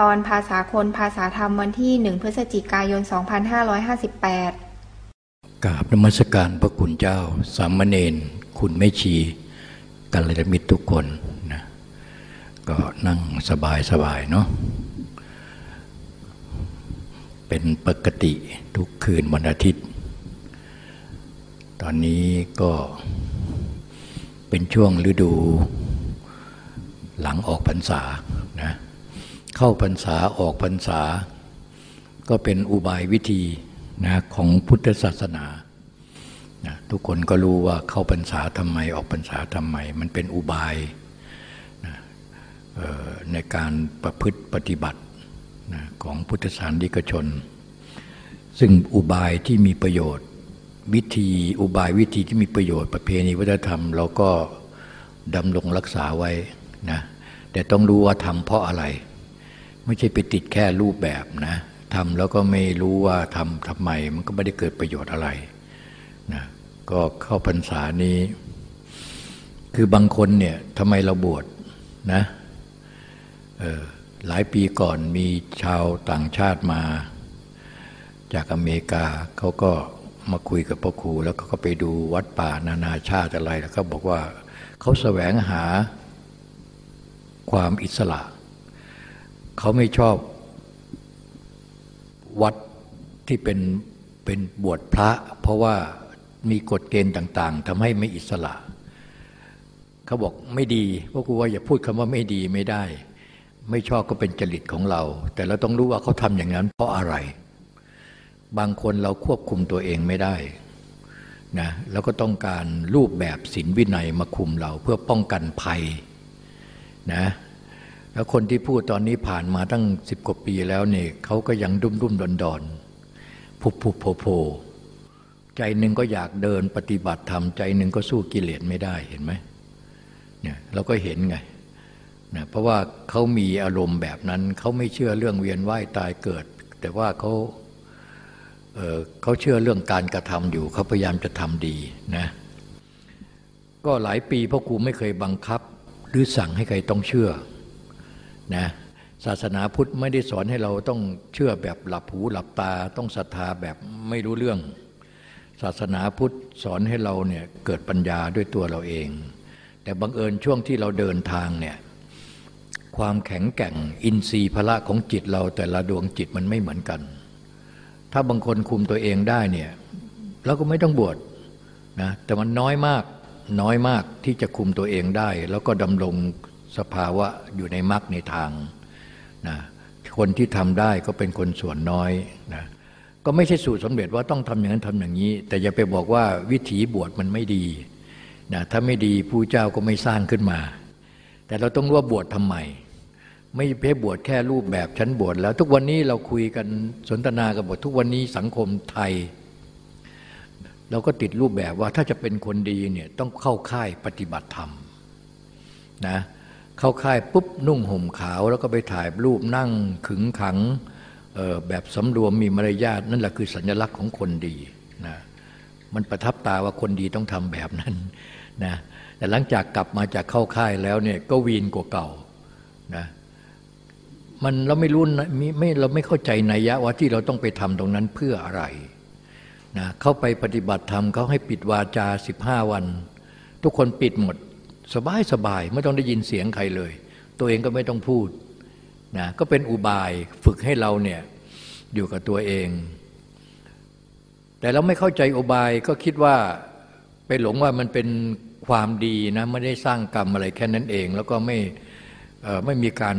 ตอนภาษาคนภาษาธรรมวันที่หนึ่งพฤศจิกายน 2558กราบนมัสการพระคุณเจ้า สามเณรคุณไม่ชีกัลยาณมิตรทุกคนนะก็นั่งสบายสบายเนาะเป็นปกติทุกคืนวันอาทิตย์ ตอนนี้ก็เป็นช่วงฤดูหลังออกพรรษา เข้าพรรษาออกพรรษา ก็เป็นอุบายวิธีนะของพุทธศาสนานะทุกคนก็รู้ว่าเข้าพรรษาทำไมออกพรรษาทำไม มันเป็นอุบายนะในการประพฤติปฏิบัตินะของพุทธศาสนิกชน ซึ่งอุบายที่มีประโยชน์วิธีอุบายวิธีที่มีประโยชน์ประเพณีวัฒนธรรม เราก็ดำรงรักษาไว้นะแต่ต้องรู้ว่าทำเพราะอะไร ไม่ใช่ไปติดแค่รูปแบบนะทำแล้วก็ไม่รู้ว่าทำทำไมมันก็ไม่ได้เกิดประโยชน์อะไรนะก็เข้าพรรษานี้ คือบางคนเนี่ยทำไมเราบวชนะหลายปีก่อนมีชาวต่างชาติมา จากอเมริกาเขาก็มาคุยกับพ่อครู แล้วเขาก็ไปดูวัดป่านานาชาติอะไร แล้วก็บอกว่าเขาแสวงหาความอิสระ เขาไม่ชอบวัดที่เป็นเป็นบวชพระ เพราะว่ามีกฎเกณฑ์ต่าง ๆทำให้ไม่อิสระ เขาบอกไม่ดีพวกครูว่าอย่าพูดคำว่าไม่ดีไม่ได้ ไม่ชอบก็เป็นจริตของเรา แต่เราต้องรู้ว่าเขาทำอย่างนั้นเพราะอะไร บางคนเราควบคุมตัวเองไม่ได้นะแล้วก็ต้องการรูปแบบศีลวินัยมาคุมเราเพื่อป้องกันภัยนะ แล้วคนที่พูดตอนนี้ผ่านมาตั้งสิบกว่าปีแล้วเนี่ยเขาก็ยังดุ้มดุ้มดอนดอนผุบผุบโผโผใจหนึ่งก็อยากเดินปฏิบัติธรรมใจหนึ่งก็สู้กิเลสไม่ได้เห็นไหมเนี่ยเราก็เห็นไงนะเพราะว่าเขามีอารมณ์แบบนั้นเขาไม่เชื่อเรื่องเวียนว่ายตายเกิด แต่ว่าเขาเเขาเชื่อเรื่องการกระทำอยู่เขาพยายามจะทำดีนะก็หลายปีพ่อครูไม่เคยบังคับ หรือสั่งให้ใครต้องเชื่อ นะศาสนาพุทธไม่ได้สอนให้เราต้องเชื่อแบบหลับหูหลับตาต้องศรัทธาแบบไม่รู้เรื่อง ศาสนาพุทธสอนให้เราเนี่ยเกิดปัญญาด้วยตัวเราเอง แต่บังเอิญช่วงที่เราเดินทางเนี่ยความแข็งแกร่งอินทรีย์พละของจิตเราแต่ละดวงจิตมันไม่เหมือนกัน ถ้าบางคนคุมตัวเองได้เนี่ยเราก็ไม่ต้องบวชนะแต่มันน้อยมากน้อยมากที่จะคุมตัวเองได้ แล้วก็ดำรง สภาวะอยู่ในมรรคในทางนะคนที่ทำได้ก็เป็นคนส่วนน้อยนะก็ไม่ใช่สูตรสำเร็จว่าต้องทำอย่างนั้นทำอย่างนี้ แต่อย่าไปบอกว่าวิถีบวชมันไม่ดีนะถ้าไม่ดีผู้เจ้าก็ไม่สร้างขึ้นมา แต่เราต้องรู้ว่าบวชทำไม ไม่เพ่บวชแค่รูปแบบชั้นบวชแล้ว ทุกวันนี้เราคุยกันสนทนากันบททุกวันนี้สังคมไทย เราก็ติดรูปแบบว่าถ้าจะเป็นคนดีเนี่ยต้องเข้าค่ายปฏิบัติธรรมนะ เข้าค่ายปุ๊บนุ่งห่มขาว แล้วก็ไปถ่ายรูปนั่งขึงขังแบบสำรวมมีมารยาทนั่นแหละคือสัญลักษณ์ของคนดีนะมันประทับตาว่าคนดีต้องทำแบบนั้นนะแต่หลังจากกลับมาจากเข้าค่ายแล้วเนี่ยก็วีนกว่าเก่านะมันเราไม่รู้ไม่เราไม่เข้าใจนัยยะว่าที่เราต้องไปทำตรงนั้นเพื่ออะไรนะเข้าไปปฏิบัติธรรมเขาให้ปิดวาจาสิบห้าวัน ทุกคนปิดหมด สบายสบายไม่ต้องได้ยินเสียงใครเลย ตัวเองก็ไม่ต้องพูดนะก็เป็นอุบายฝึกให้เราเนี่ยอยู่กับตัวเอง แต่เราไม่เข้าใจอุบายก็คิดว่าไปหลงว่ามันเป็นความดีนะไม่ได้สร้างกรรมอะไรแค่นั้นเอง แล้วก็ไม่ไม่มีการ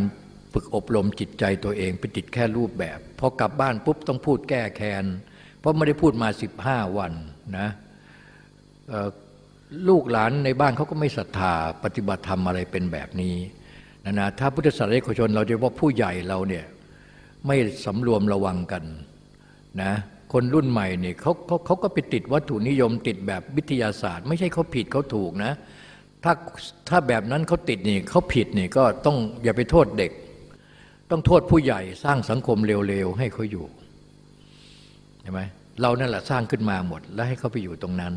ฝึกอบรมจิตใจตัวเองไปติดแค่รูปแบบพอกลับบ้านปุ๊บต้องพูดแก้แค้นเพราะไม่ได้พูดมาสิบห้าวันนะ ลูกหลานในบ้านเขาก็ไม่ศรัทธาปฏิบัติธรรมอะไรเป็นแบบนี้นะนะถ้าพุทธศาสนิกชน เราจะว่าผู้ใหญ่เราเนี่ยไม่สำรวมระวังกันนะคนรุ่นใหม่เนี่ยเขาเขาเขาก็ไปติดวัตถุนิยมติดแบบวิทยาศาสตร์ ไม่ใช่เขาผิดเขาถูกนะ ถ้าถ้าแบบนั้นเขาติดนี่เขาผิดนี่ก็ต้องอย่าไปโทษเด็ก ต้องโทษผู้ใหญ่สร้างสังคมเร็วๆให้เขาอยู่ใช่ไหมเรานั่นแหละสร้างขึ้นมาหมด แล้วให้เขาไปอยู่ตรงนั้น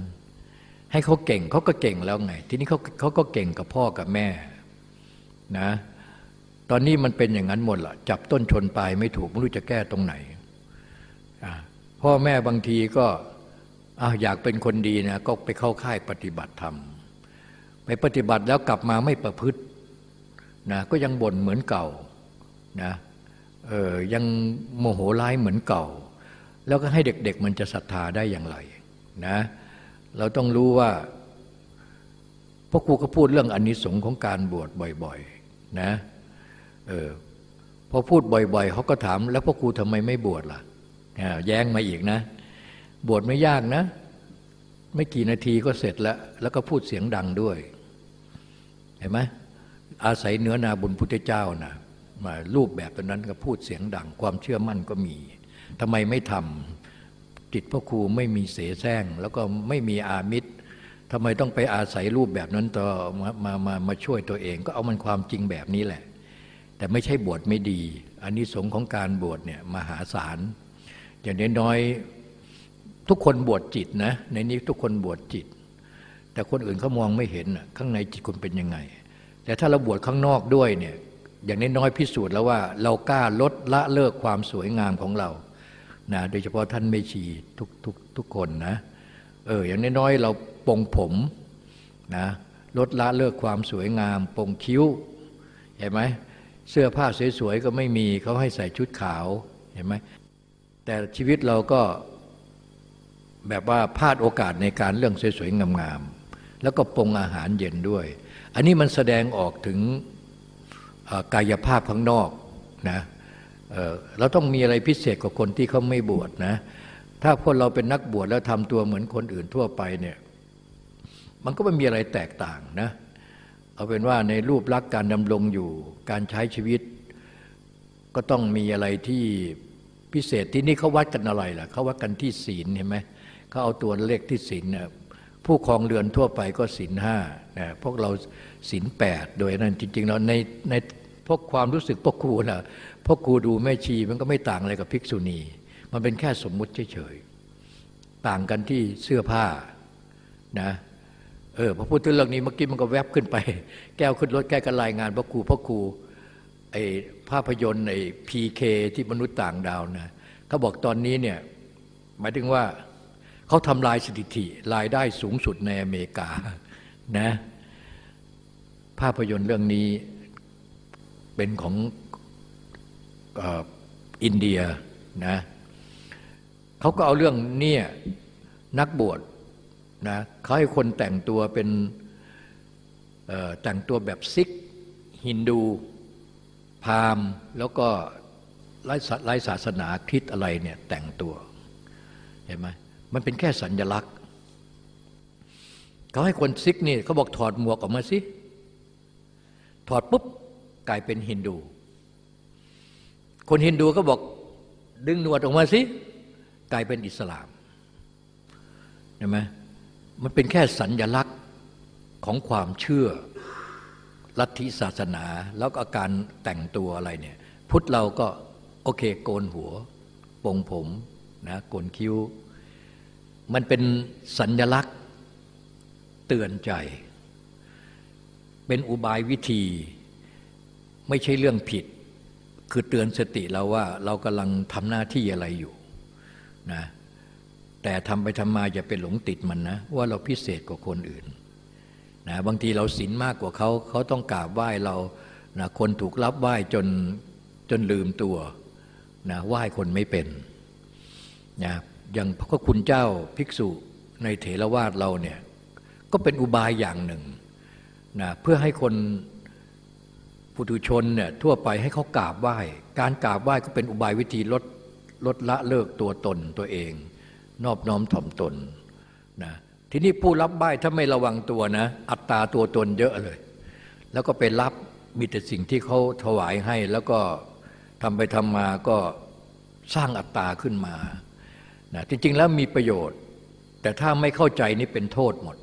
ให้เขาเก่งเขาก็เก่งแล้วไง ทีนี้เขาเขาก็เก่งกับพ่อกับแม่นะตอนนี้มันเป็นอย่างนั้นหมดละจับต้นชนปลายไม่ถูกไม่รู้จะแก้ตรงไหน พ่อแม่บางทีก็อยากเป็นคนดีนะก็ไปเข้าค่ายปฏิบัติธรรม ไปปฏิบัติแล้วกลับมาไม่ประพฤตินะก็ยังบ่นเหมือนเก่านะเออยังโมโหร้ายเหมือนเก่า แล้วก็ให้เด็กๆมันจะศรัทธาได้อย่างไรนะ เราต้องรู้ว่าพราะครูก็พูดเรื่องอนนิสงส์ของการบวชบ่อยๆนะเออพอพูดบ่อยๆเขาก็ถาม แล้วพ่อครูทำไมไม่บวชล่ะแย้งมาอีกนะ บวชไม่ยากนะ ไม่กี่นาทีก็เสร็จแล้ว แล้วก็พูดเสียงดังด้วย เห็นไหมอาศัยเนื้อนาบุญพุทธเจ้านะมารูปแบบตอนนั้นก็พูดเสียงดัง ความเชื่อมั่นก็มีทำไมไม่ทำ จิตพ่อครูไม่มีเสแสร้ง แล้วก็ไม่มีอามิตรทำไมต้องไปอาศัยรูปแบบนั้นต่อมามามามาช่วยตัวเอง ก็เอามันความจริงแบบนี้แหละ แต่ไม่ใช่บวชไม่ดีอันนี้สงของการบวชเนี่ยมหาศาลอย่างน้อยทุกคนบวชจิตนะในนี้ทุกคนบวชจิต แต่คนอื่นเขามองไม่เห็นข้างในจิตคุณเป็นยังไง แต่ถ้าเราบวชข้างนอกด้วยเนี่ยอย่างน้อยๆพิสูจน์แล้วว่าเรากล้าลดละเลิกความสวยงามของเรา นะโดยเฉพาะท่านไม่ชีทุกทุกทุกคนนะเอออย่างน้อยๆเราปงผมนะลดละเลิกความสวยงามปงคิ้วเห็นไหมเสื้อผ้าสวยๆก็ไม่มีเขาให้ใส่ชุดขาวเห็นไหมแต่ชีวิตเราก็แบบว่าพลาดโอกาสในการเรื่องสวยๆงามๆแล้วก็ปงอาหารเย็นด้วย อันนี้มันแสดงออกถึงกายภาพข้างนอกนะ เราต้องมีอะไรพิเศษกว่าคนที่เขาไม่บวชนะ ถ้าคนเราเป็นนักบวชแล้วทำตัวเหมือนคนอื่นทั่วไปเนี่ย มันก็ไม่มีอะไรแตกต่างนะ เอาเป็นว่าในรูปลักษณ์การดำรงอยู่ การใช้ชีวิต ก็ต้องมีอะไรที่พิเศษที่นี่เขาวัดกันอะไรล่ะเขาวัดกันที่ศีลเห็นไหมเขาเอาตัวเลขที่ศีลเนี่ยผู้ครองเรือนทั่วไปก็ศีลห้านะพวกเราศีลแปดโดยนั้นจริงๆเราในในพวกความรู้สึกพวกครูนะ พวกครูดูแม่ชีมันก็ไม่ต่างอะไรกับภิกษุณี มันเป็นแค่สมมุติเฉยๆต่างกันที่เสื้อผ้านะเออพอพูดถึงเรื่องนี้เมื่อกี้มันก็แวบขึ้นไป แก้วขึ้นรถแก้กันรายงานพระครูพระครูไอ้ภาพยนตร์ไอ้พีเคที่มนุษย์ต่างดาวนะเขาบอกตอนนี้เนี่ยหมายถึงว่าเขาทำลายสถิติรายได้สูงสุดในอเมริกานะภาพยนตร์เรื่องนี้เป็นของ อินเดียนะเขาก็เอาเรื่องเนี้นักบวชนะเขาให้คนแต่งตัวเป็นแต่งตัวแบบซิก ฮินดู พราหมณ์แล้วก็ไร้ศาสนาคริสอะไรเนี่ยแต่งตัวเห็นไหมมันเป็นแค่สัญญลักษณ์เขาให้คนซิกนี่เขาบอกถอดหมวกออกมาสิ ถอดปุ๊บกลายเป็นฮินดู คนฮินดูก็บอกดึงหนวดออกมาสิกลายเป็นอิสลามเห็นไหมมันเป็นแค่สัญญลักษณ์ของความเชื่อลัทธิศาสนา แล้วก็การแต่งตัวอะไรเนี่ยพุทธเราก็โอเคโกนหัวปงผมนะโกนคิ้ว มันเป็นสัญญลักษณ์เตือนใจ เป็นอุบายวิธี ไม่ใช่เรื่องผิด คือเตือนสติเราว่าเรากำลังทำหน้าที่อะไรอยู่นะแต่ทำไปทำมาอย่าไปหลงติดมันนะ ว่าเราพิเศษกว่าคนอื่นนะบางทีเราศีลมากกว่าเขาเขาต้องกราบไหว้เรานะคนถูกรับไหว้จนจนลืมตัวนะไหว้คนไม่เป็นนะอย่างพระคุณเจ้าภิกษุในเถรวาทเราเนี่ยก็เป็นอุบายอย่างหนึ่งนะเพื่อให้คน ปุถุชนเนี่ยทั่วไปให้เขากราบไหว้ การกราบไหว้ก็เป็นอุบายวิธีลดลดละเลิกตัวตนตัวเอง นอบน้อมถ่อมตนนะทีนี้ผู้รับใบ้ถ้าไม่ระวังตัวนะ อัตตาตัวตนเยอะเลย แล้วก็ไปรับมีแต่สิ่งที่เขาถวายให้ แล้วก็ทำไปทำมาก็สร้างอัตตาขึ้นมานะจริงๆแล้วมีประโยชน์ แต่ถ้าไม่เข้าใจนี่เป็นโทษหมด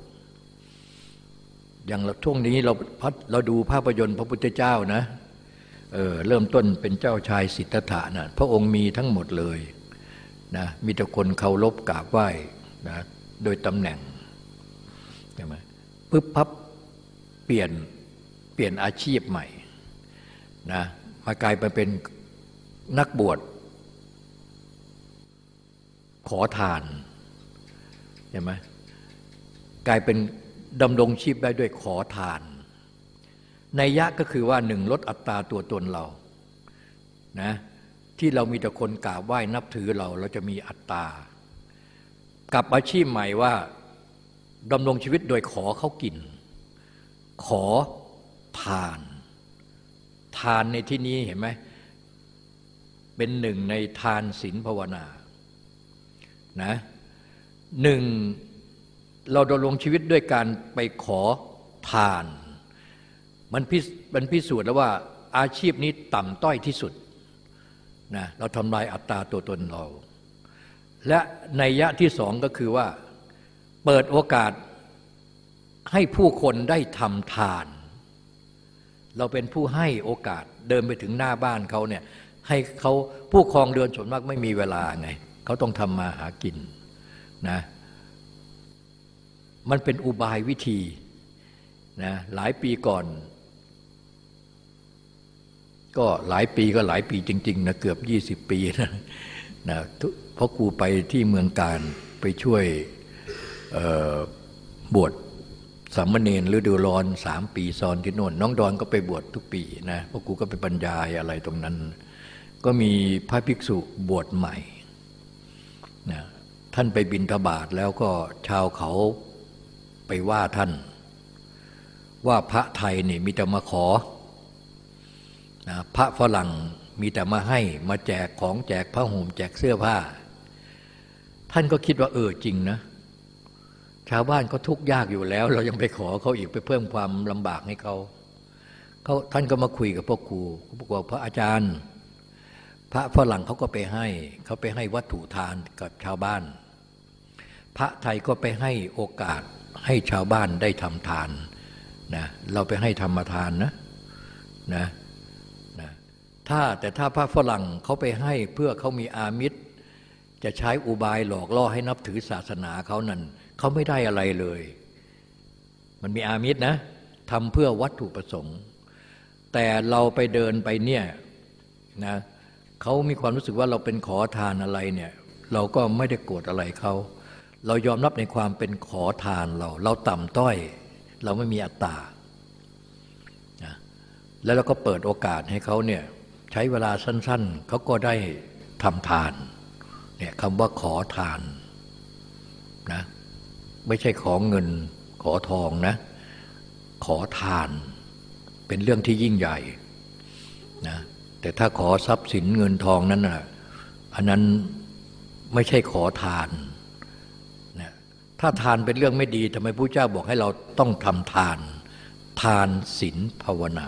อย่างช่วงนี้เราพัดเราดูภาพยนตร์พระพุทธเจ้านะเออเริ่มต้นเป็นเจ้าชายสิทธัตถะนะพระองค์มีทั้งหมดเลยนะมีแต่คนเคารพกราบไหว้นะโดยตำแหน่งใช่ไหมปึ๊บพับเปลี่ยนเปลี่ยนอาชีพใหม่นะมากลายไปเป็นนักบวช ขอทานเห็นไหมกลายเป็น ดำรงชีพได้ด้วยขอทาน ในยะก็คือว่าหนึ่งลดอัตราตัวตนเรานะที่เรามีแต่คนกราบไหว้นับถือเราเราจะมีอัตตา กับอาชีพใหม่ว่าดำรงชีวิตโดยขอเขากิน ขอทาน ทานในที่นี้เห็นไหมเป็นหนึ่งในทานศีลภาวนานะหนึ่ง เราดำรงชีวิตด้วยการไปขอทาน มันพิมันพิสูจน์แล้วว่าอาชีพนี้ต่ำต้อยที่สุดนะเราทำลายอัตราตัวตนเรา และในยะที่สองก็คือว่าเปิดโอกาสให้ผู้คนได้ทำทาน เราเป็นผู้ให้โอกาสเดินไปถึงหน้าบ้านเขาเนี่ยให้เขาผู้ครองเดือนส่วนมากไม่มีเวลาไงเขาต้องทำมาหากินนะ มันเป็นอุบายวิธีนะหลายปีก่อน ก็หลายปีก็หลายปีจริง ๆ นะเกือบยี่สิบปีนะนะเพราะครูไปที่เมืองการไปช่วยบวชสามเณรฤดูร้อนสามปีซ้อนที่โน่น น้องดอนก็ไปบวชทุกปีนะเพราะครูก็ไปบรรยายอะไรตรงนั้น ก็มีพระภิกษุบวชใหม่นะท่านไปบินทบาทแล้วก็ชาวเขา ไปว่าท่าน ว่าพระไทยนี่มีแต่มาขอนะพระฝรั่งมีแต่มาให้มาแจกของแจกผ้าห่มแจกเสื้อผ้า ท่านก็คิดว่าเออจริงนะ ชาวบ้านเขาทุกข์ยากอยู่แล้ว เรายังไปขอเขาอีกไปเพิ่มความลำบากให้เขาเขาท่านก็มาคุยกับพวกครูเขาบอกว่าพระอาจารย์ พระฝรั่งเขาก็ไปให้เขาไปให้วัตถุทานกับชาวบ้าน พระไทยก็ไปให้โอกาส ให้ชาวบ้านได้ทำทานนะเราไปให้ธรรมทานนะนะนะถ้าแต่ถ้าพระฝรั่งเขาไปให้เพื่อเขามีอามิตร จะใช้อุบายหลอกล่อให้นับถือศาสนาเขานั้นเขาไม่ได้อะไรเลย มันมีอามิตรนะทำเพื่อวัตถุประสงค์ แต่เราไปเดินไปเนี่ยนะเขามีความรู้สึกว่าเราเป็นขอทานอะไรเนี่ย เราก็ไม่ได้โกรธอะไรเขา เรายอมรับในความเป็นขอทานเรา เราต่ำต้อย เราไม่มีอัตตาแล้วเราก็เปิดโอกาสให้เขาเนี่ยใช้เวลาสั้น ๆ เขาก็ได้ทำทานเนี่ยคำว่าขอทานนะไม่ใช่ขอเงินขอทองนะ ขอทาน เป็นเรื่องที่ยิ่งใหญ่นะแต่ถ้าขอทรัพย์สินเงินทองนั้นนะอันนั้นไม่ใช่ขอทาน ถ้าทานเป็นเรื่องไม่ดีทำไมพระเจ้าบอกให้เราต้องทำทาน ทานศีลภาวนา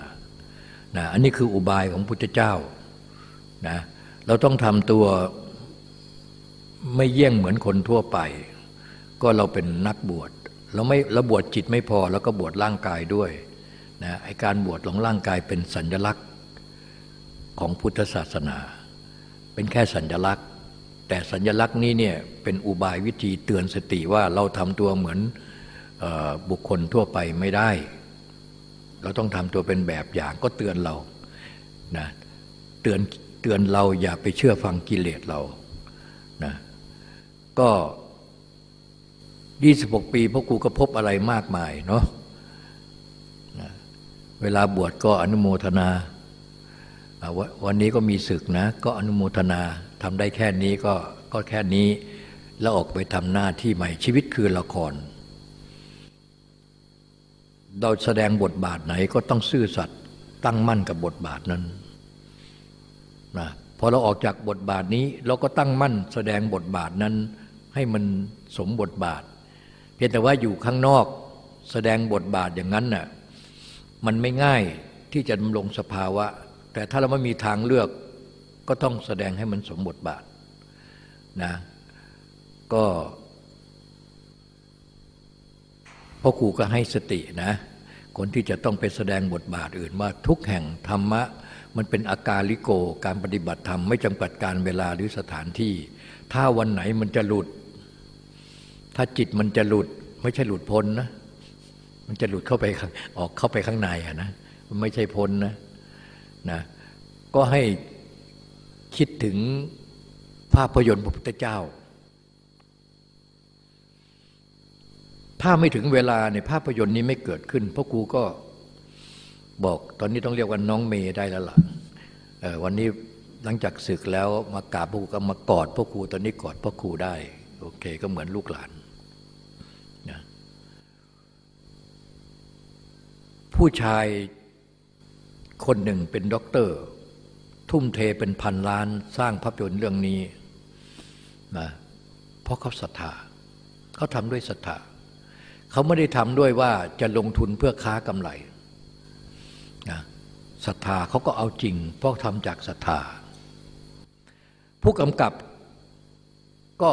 นะอันนี้คืออุบายของพุทธเจ้านะเราต้องทำตัวไม่เยี่ยงเหมือนคนทั่วไป ก็เราเป็นนักบวชเราไม่เราบวชจิตไม่พอแล้วก็บวชร่างกายด้วยนะไอการบวชของร่างกายเป็นสัญลักษณ์ของพุทธศาสนา เป็นแค่สัญลักษณ์ แต่สัญลักษณ์นี้เนี่ยเป็นอุบายวิธีเตือนสติว่าเราทำตัวเหมือนบุคคลทั่วไปไม่ได้ เราต้องทำตัวเป็นแบบอย่างก็เตือนเรานะเตือนเตือนเราอย่าไปเชื่อฟังกิเลสเรานะก็ 26 ปีพ่อครูก็พบอะไรมากมายเนาะนะเวลาบวชก็อนุโมทนา วันนี้ก็มีศึกนะ ก็อนุโมทนา ทำได้แค่นี้ก็ก็แค่นี้ แล้วออกไปทำหน้าที่ใหม่ชีวิตคือละคร เราแสดงบทบาทไหนก็ต้องซื่อสัตย์ตั้งมั่นกับบทบาทนั้นนะพอเราออกจากบทบาทนี้เราก็ตั้งมั่นแสดงบทบาทนั้น ให้มันสมบทบาท เพียงแต่ว่าอยู่ข้างนอกแสดงบทบาทอย่างนั้นน่ะมันไม่ง่ายที่จะดำรงสภาวะ แต่ถ้าเราไม่มีทางเลือก ก็ต้องแสดงให้มันสมบทบาทนะก็พ่อครูก็ให้สตินะคนที่จะต้องไปแสดงบทบาทอื่นว่าทุกแห่งธรรมะ มันเป็นอาการลิโกการปฏิบัติธรรมไม่จำกัดการเวลาหรือสถานที่ ถ้าวันไหนมันจะหลุด ถ้าจิตมันจะหลุด ไม่ใช่หลุดพ้นนะ มันจะหลุดเข้าไปออกเข้าไปข้างในอะนะมันไม่ใช่พ้นนะนะก็ให้ คิดถึงภาพยนตร์พระพุทธเจ้า ถ้าไม่ถึงเวลาในภาพยนตร์นี้ไม่เกิดขึ้นพ่อครูก็บอกตอนนี้ต้องเรียกว่าน้องเมย์ได้แล้วล่ะวันนี้หลังจากศึกแล้วมากราบพ่อครูก็มากอดพ่อครูตอนนี้กอดพ่อครูได้ โอเคก็เหมือนลูกหลานนะผู้ชายคนหนึ่งเป็นด็อกเตอร์ ทุ่มเทเป็นพันล้านสร้างภาพยนตร์เรื่องนี้นะเพราะเขาศรัทธาเขาทำด้วยศรัทธาเขาไม่ได้ทำด้วยว่าจะลงทุนเพื่อค้ากำไรนะศรัทธาเขาก็เอาจริง เพราะทำจากศรัทธา ผู้กำกับก็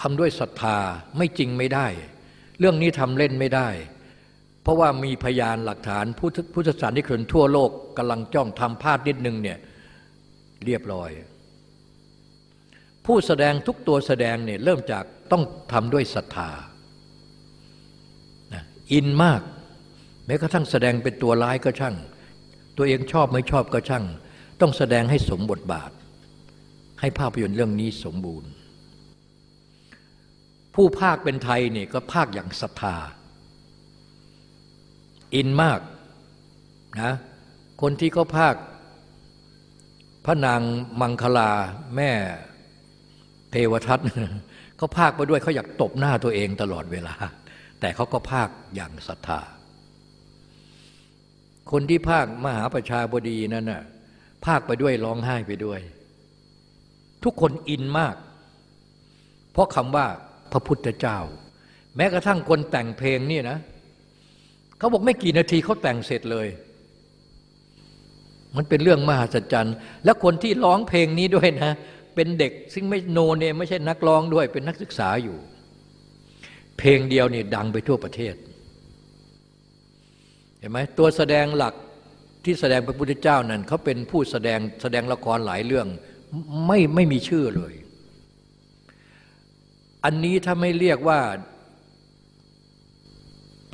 ทำด้วยศรัทธาไม่จริงไม่ได้ เรื่องนี้ทำเล่นไม่ได้ เพราะว่ามีพยานหลักฐานพุทธศาสนิกชนทั่วโลกกำลังจ้องทำพลาดนิดนึงเนี่ยเรียบร้อย ผู้แสดงทุกตัวแสดงเนี่ยเริ่มจากต้องทำด้วยศรัทธาอินมาก แม้กระทั่งแสดงเป็นตัวร้ายก็ช่าง ตัวเองชอบไม่ชอบก็ช่าง ต้องแสดงให้สมบทบาท ให้ภาพยนตร์เรื่องนี้สมบูรณ์ ผู้ภาคเป็นไทยเนี่ยก็ภาคอย่างศรัทธา อินมากนะคนที่เขาภาคพระนางมังคลาแม่เทวทัตเขาภาคไปด้วยเขาอยากตบหน้าตัวเองตลอดเวลา แต่เขาก็ภาคอย่างศรัทธา คนที่ภาคมหาประชาบดีนั่นน่ะภาคไปด้วยร้องไห้ไปด้วย ทุกคนอินมาก เพราะคำว่าพระพุทธเจ้า แม้กระทั่งคนแต่งเพลงนี่นะ เขาบอกไม่กี่นาทีเขาแต่งเสร็จเลย มันเป็นเรื่องมหัศจรรย์ และคนที่ร้องเพลงนี้ด้วยนะ เป็นเด็กซึ่งไม่โนเนไม่ใช่นักร้องด้วยเป็นนักศึกษาอยู่ เพลงเดียวนี่ดังไปทั่วประเทศ เห็นไหมตัวแสดงหลักที่แสดงพระพุทธเจ้านั้นเขาเป็นผู้แสดงแสดงละครหลายเรื่องไม่ไม่มีชื่อเลย อันนี้ถ้าไม่เรียกว่า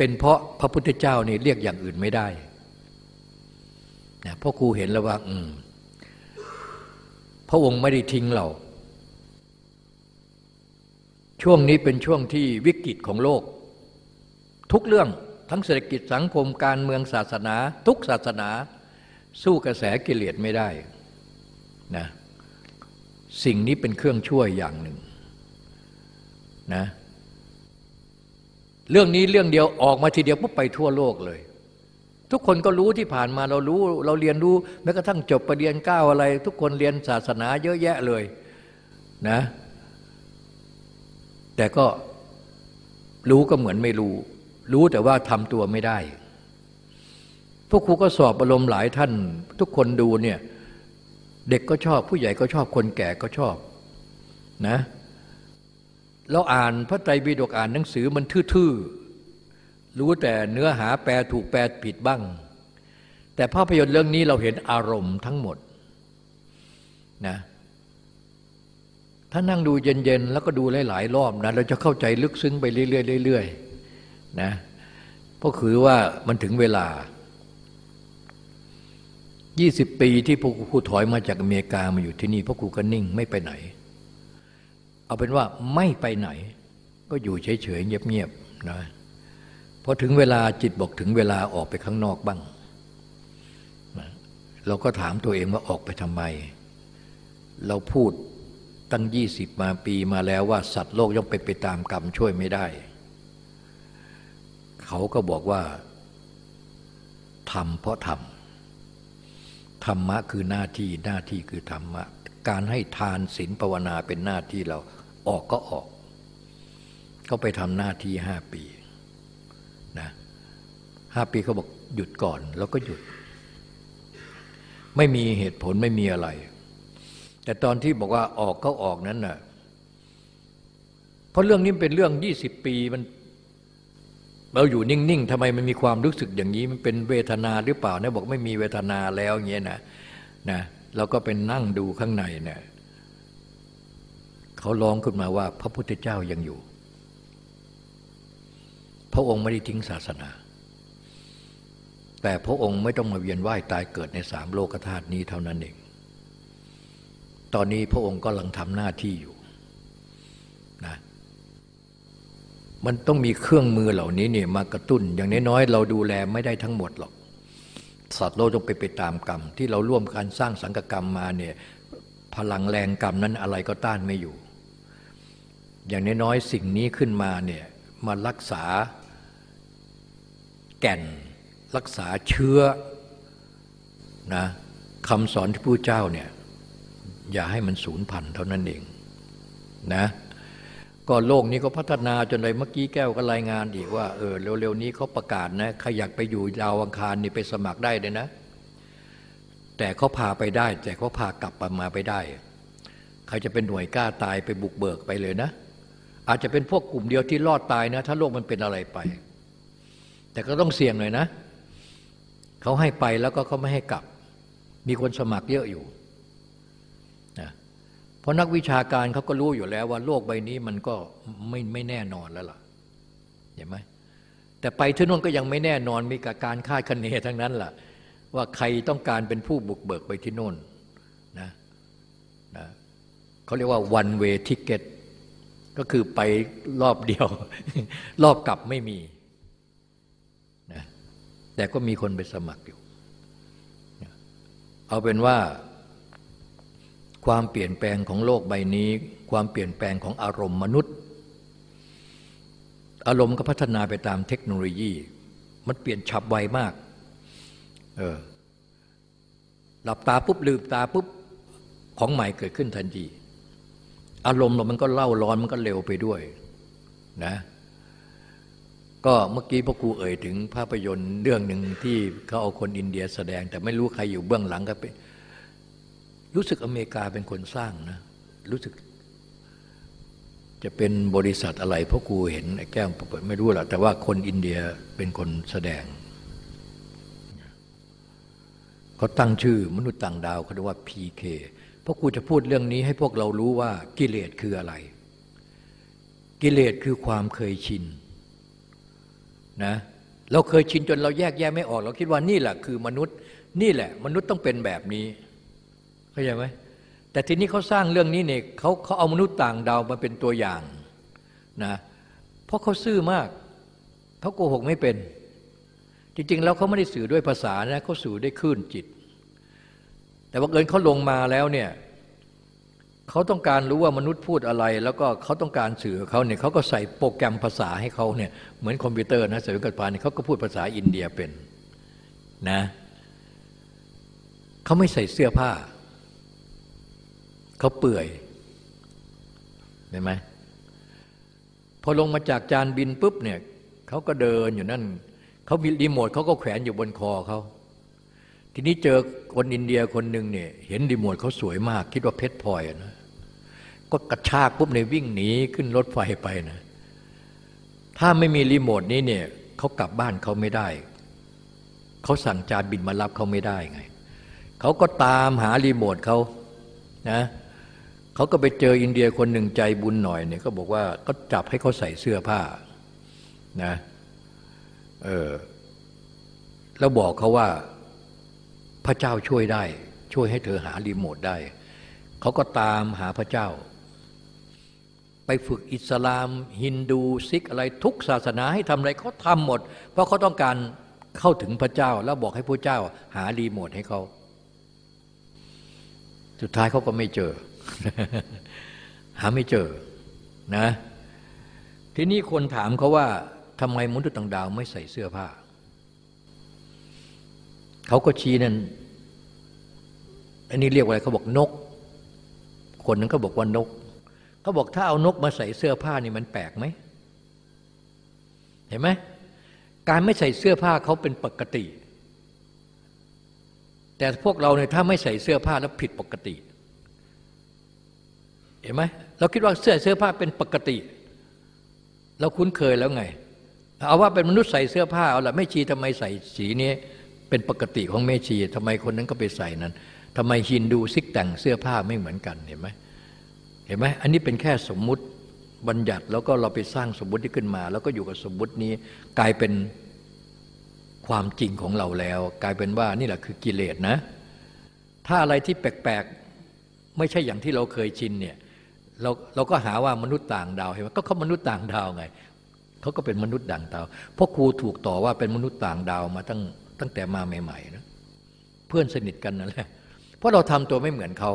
เป็นเพราะพระพุทธเจ้านี่เรียกอย่างอื่นไม่ได้นะพ่อครูเห็นแล้วว่า อืม พระองค์ไม่ได้ทิ้งเรา ช่วงนี้เป็นช่วงที่วิกฤตของโลก ทุกเรื่องทั้งเศรษฐกิจสังคมการเมืองศาสนา ทุกศาสนา สู้กระแสกิเลสไม่ได้นะสิ่งนี้เป็นเครื่องช่วยอย่างหนึ่งนะ เรื่องนี้เรื่องเดียวออกมาทีเดียวปุ๊บไปทั่วโลกเลย ทุกคนก็รู้ที่ผ่านมาเรารู้เราเรียนรู้แม้กระทั่งจบปรริญญาเก้าอะไร ทุกคนเรียนศาสนาเยอะแยะเลยนะ แต่ก็รู้ก็เหมือนไม่รู้ รู้แต่ว่าทำตัวไม่ได้ พวกครูก็สอบอารมณ์หลายท่าน ทุกคนดูเนี่ย เด็กก็ชอบผู้ใหญ่ก็ชอบคนแก่ก็ชอบนะ เราอ่านพระไตรปิฎกอ่านหนังสือมันทื่อๆ รู้แต่เนื้อหาแปลถูกแปลผิดบ้าง แต่ภาพยนตร์เรื่องนี้เราเห็นอารมณ์ทั้งหมดนะถ้านั่งดูเย็นๆ แล้วก็ดูหลายๆ รอบนะเราจะเข้าใจลึกซึ้งไปเรื่อยๆๆนะเพราะคือว่ามันถึงเวลา 20 ปีที่พวกครูถอยมาจากอเมริกามาอยู่ที่นี่พวกครูก็นิ่งไม่ไปไหน เอาเป็นว่าไม่ไปไหน ก็อยู่เฉยๆเงียบๆนะพอถึงเวลาจิตบอกถึงเวลาออกไปข้างนอกบ้างเราก็ถามตัวเองว่าออกไปทำไม เราพูดตั้งยี่สิบมาปีมาแล้วว่าสัตว์โลกย่อมไปไปตามกรรมช่วยไม่ได้ เขาก็บอกว่าทำเพราะทำธรรมะคือหน้าที่หน้าที่คือธรรมะ การให้ทานศีลภาวนาเป็นหน้าที่เรา ออกก็ออก เขาไปทำหน้าที่ห้าปีนะห้าปีเขาบอกหยุดก่อนแล้วก็หยุด ไม่มีเหตุผลไม่มีอะไร แต่ตอนที่บอกว่าออกก็ออกนั้นน่ะเพราะเรื่องนี้เป็นเรื่องยี่สิบปีมันเราอยู่นิ่ง ๆทำไมมันมีความรู้สึกอย่างนี้ มันเป็นเวทนาหรือเปล่าเนี่ยบอกไม่มีเวทนาแล้วเงี้ยนะนะเราก็เป็นนั่งดูข้างในเนี่ย เขาร้องขึ้นมาว่าพระพุทธเจ้ายังอยู่ พระองค์ไม่ได้ทิ้งศาสนา แต่พระองค์ไม่ต้องมาเวียนว่ายตายเกิดในสามโลกธาตุนี้เท่านั้นเอง ตอนนี้พระองค์ก็กำลังทำหน้าที่อยู่นะมันต้องมีเครื่องมือเหล่านี้เนี่ยมากระตุ้น อย่างน้อยๆเราดูแลไม่ได้ทั้งหมดหรอก สัตว์โลกต้องไปไปตามกรรม ที่เราร่วมการสร้างสังกกรรมมาเนี่ยพลังแรงกรรมนั้นอะไรก็ต้านไม่อยู่ อย่างน้อยๆสิ่งนี้ขึ้นมาเนี่ยมารักษาแก่นรักษาเชื้อนะคำสอนที่พระเจ้าเนี่ยอย่าให้มันสูญพันธุ์เท่านั้นเองนะก็โลกนี้ก็พัฒนาจนเลยเมื่อกี้แก้วก็รายงานอีกว่าเออเร็วๆนี้เขาประกาศนะใครอยากไปอยู่ดาวอังคารนี่ไปสมัครได้เลยนะ แต่เขาพาไปได้ แต่เขาพากลับมาไปได้ ใครจะเป็นหน่วยกล้าตายไปบุกเบิกไปเลยนะ อาจจะเป็นพวกกลุ่มเดียวที่รอดตายนะ ถ้าโลกมันเป็นอะไรไป แต่ก็ต้องเสี่ยงหน่อยนะ เขาให้ไปแล้วก็เขาไม่ให้กลับ มีคนสมัครเยอะอยู่นะเพราะนักวิชาการเขาก็รู้อยู่แล้วว่าโลกใบนี้มันก็ไม่ไม่แน่นอนแล้วล่ะเห็นไหมแต่ไปที่นู่นก็ยังไม่แน่นอนมีการคาดคะเนทั้งนั้นล่ะ ว่าใครต้องการเป็นผู้บุกเบิกไปที่นู่นนะนะเขาเรียกว่า one way ticket ก็คือไปรอบเดียว รอบกลับไม่มีนะแต่ก็มีคนไปสมัครอยู่ เอาเป็นว่า ความเปลี่ยนแปลงของโลกใบนี้ ความเปลี่ยนแปลงของอารมณ์มนุษย์ อารมณ์ก็พัฒนาไปตามเทคโนโลยี มันเปลี่ยนฉับไวมากเออหลับตาปุ๊บลืมตาปุ๊บของใหม่เกิดขึ้นทันที อารมณ์เรามันก็เล่าร้อนมันก็เร็วไปด้วยนะก็เมื่อกี้พ่อครูเอ่ยถึงภาพยนตร์เรื่องหนึ่งที่เขาเอาคนอินเดียแสดง แต่ไม่รู้ใครอยู่เบื้องหลังก็เป็นรู้สึกอเมริกาเป็นคนสร้างนะ รู้สึก จะเป็นบริษัทอะไรพ่อครูเห็นไอ้แก้วไม่รู้หรอกแต่ว่าคนอินเดียเป็นคนแสดงเขาตั้งชื่อมนุษย์ต่างดาวเขาเรียกว่า PK พ่อครูจะพูดเรื่องนี้ให้พวกเรารู้ว่ากิเลสคืออะไร กิเลสคือความเคยชินนะเราเคยชินจนเราแยกแยะไม่ออก เราคิดว่านี่แหละคือมนุษย์ นี่แหละ มนุษย์ต้องเป็นแบบนี้เข้าใจไหมแต่ทีนี้เขาสร้างเรื่องนี้เนี่ยเขาเขาเอามนุษย์ต่างดาวมาเป็นตัวอย่างนะเพราะเขาซื่อมากเขาโกหกไม่เป็น จริง ๆ แล้วเขาไม่ได้สื่อด้วยภาษานะเขาสื่อได้คลื่นจิต แต่ว่าเกินเขาลงมาแล้วเนี่ยเขาต้องการรู้ว่ามนุษย์พูดอะไร แล้วก็เขาต้องการสื่อเขาเนี่ยเขาก็ใส่โปรแกรมภาษาให้เขาเนี่ยเหมือนคอมพิวเตอร์นะเสริมกัดพานี่เขาก็พูดภาษาอินเดียเป็นนะเขาไม่ใส่เสื้อผ้าเขาเปื่อยเห็นไหมพอลงมาจากจานบินปุ๊บเนี่ยเขาก็เดินอยู่นั่นเขามีรีโมทเขาก็แขวนอยู่บนคอเขา ทีนี้เจอคนอินเดียคนหนึ่งเนี่ยเห็นรีโมทเขาสวยมาก คิดว่าเพชรพลอยนะก็กระชากปุ๊บในวิ่งหนีขึ้นรถไฟไปนะ ถ้าไม่มีรีโมทนี้เนี่ยเขากลับบ้านเขาไม่ได้ เขาสั่งจานบินมารับเขาไม่ได้ไง เขาก็ตามหารีโมทเขานะเขาก็ไปเจออินเดียคนหนึ่งใจบุญหน่อยเนี่ยก็บอกว่าก็จับให้เขาใส่เสื้อผ้านะ เออ แล้วบอกเขาว่า พระเจ้าช่วยได้ ช่วยให้เธอหารีโมทได้ เขาก็ตามหาพระเจ้า ไปฝึกอิสลาม ฮินดูซิกอะไรทุกศาสนาให้ทำอะไรเขาทำหมด เพราะเขาต้องการเข้าถึงพระเจ้าแล้วบอกให้พระเจ้า หารีโมทให้เขาสุดท้ายเขาก็ไม่เจอ หาไม่เจอนะ ทีนี้คนถามเขาว่าทำไมมนุษย์ต่างดาวไม่ใส่เสื้อผ้า เขาก็ชี้นั่นอันนี้เรียกว่าอะไรเขาบอกนก คนนั้นก็บอกว่านก เขาบอกถ้าเอานกมาใส่เสื้อผ้านี่มันแปลกไหมเห็นไหมการไม่ใส่เสื้อผ้าเขาเป็นปกติ แต่พวกเราเนี่ยถ้าไม่ใส่เสื้อผ้าแล้วผิดปกติ เห็นไหมเราคิดว่าเสื้อเสื้อผ้าเป็นปกติ เราคุ้นเคยแล้วไง เอาว่าเป็นมนุษย์ใส่เสื้อผ้าเอาละไม่ชีทำไมใส่สีนี้ เป็นปกติของแม่ชีทำไมคนนั้นก็ไปใส่นั้นทำไมฮินดูซิกแต่งเสื้อผ้าไม่เหมือนกันเห็นไหมเห็นไหมอันนี้เป็นแค่สมมุติบัญญัติแล้วก็เราไปสร้างสมมุติที่ขึ้นมา แล้วก็อยู่กับสมมุตินี้กลายเป็นคความจริงของเราแล้ว กลายเป็นว่านี่แหละคือกิเลสนะ ถ้าอะไรที่แปลกๆไม่ใช่อย่างที่เราเคยชินเนี่ยเราเราก็หาว่ามนุษย์ต่างดาวเห็นไหมก็เขามนุษย์ต่างดาวไงเขาก็เป็นมนุษย์ต่างดาวเพราะครูถูกต่อว่าเป็นมนุษย์ต่างดาวมาตั้ง ตั้งแต่มาใหม่ๆนะเพื่อนสนิทกันนั่นแหละเพราะเราทำตัวไม่เหมือนเขา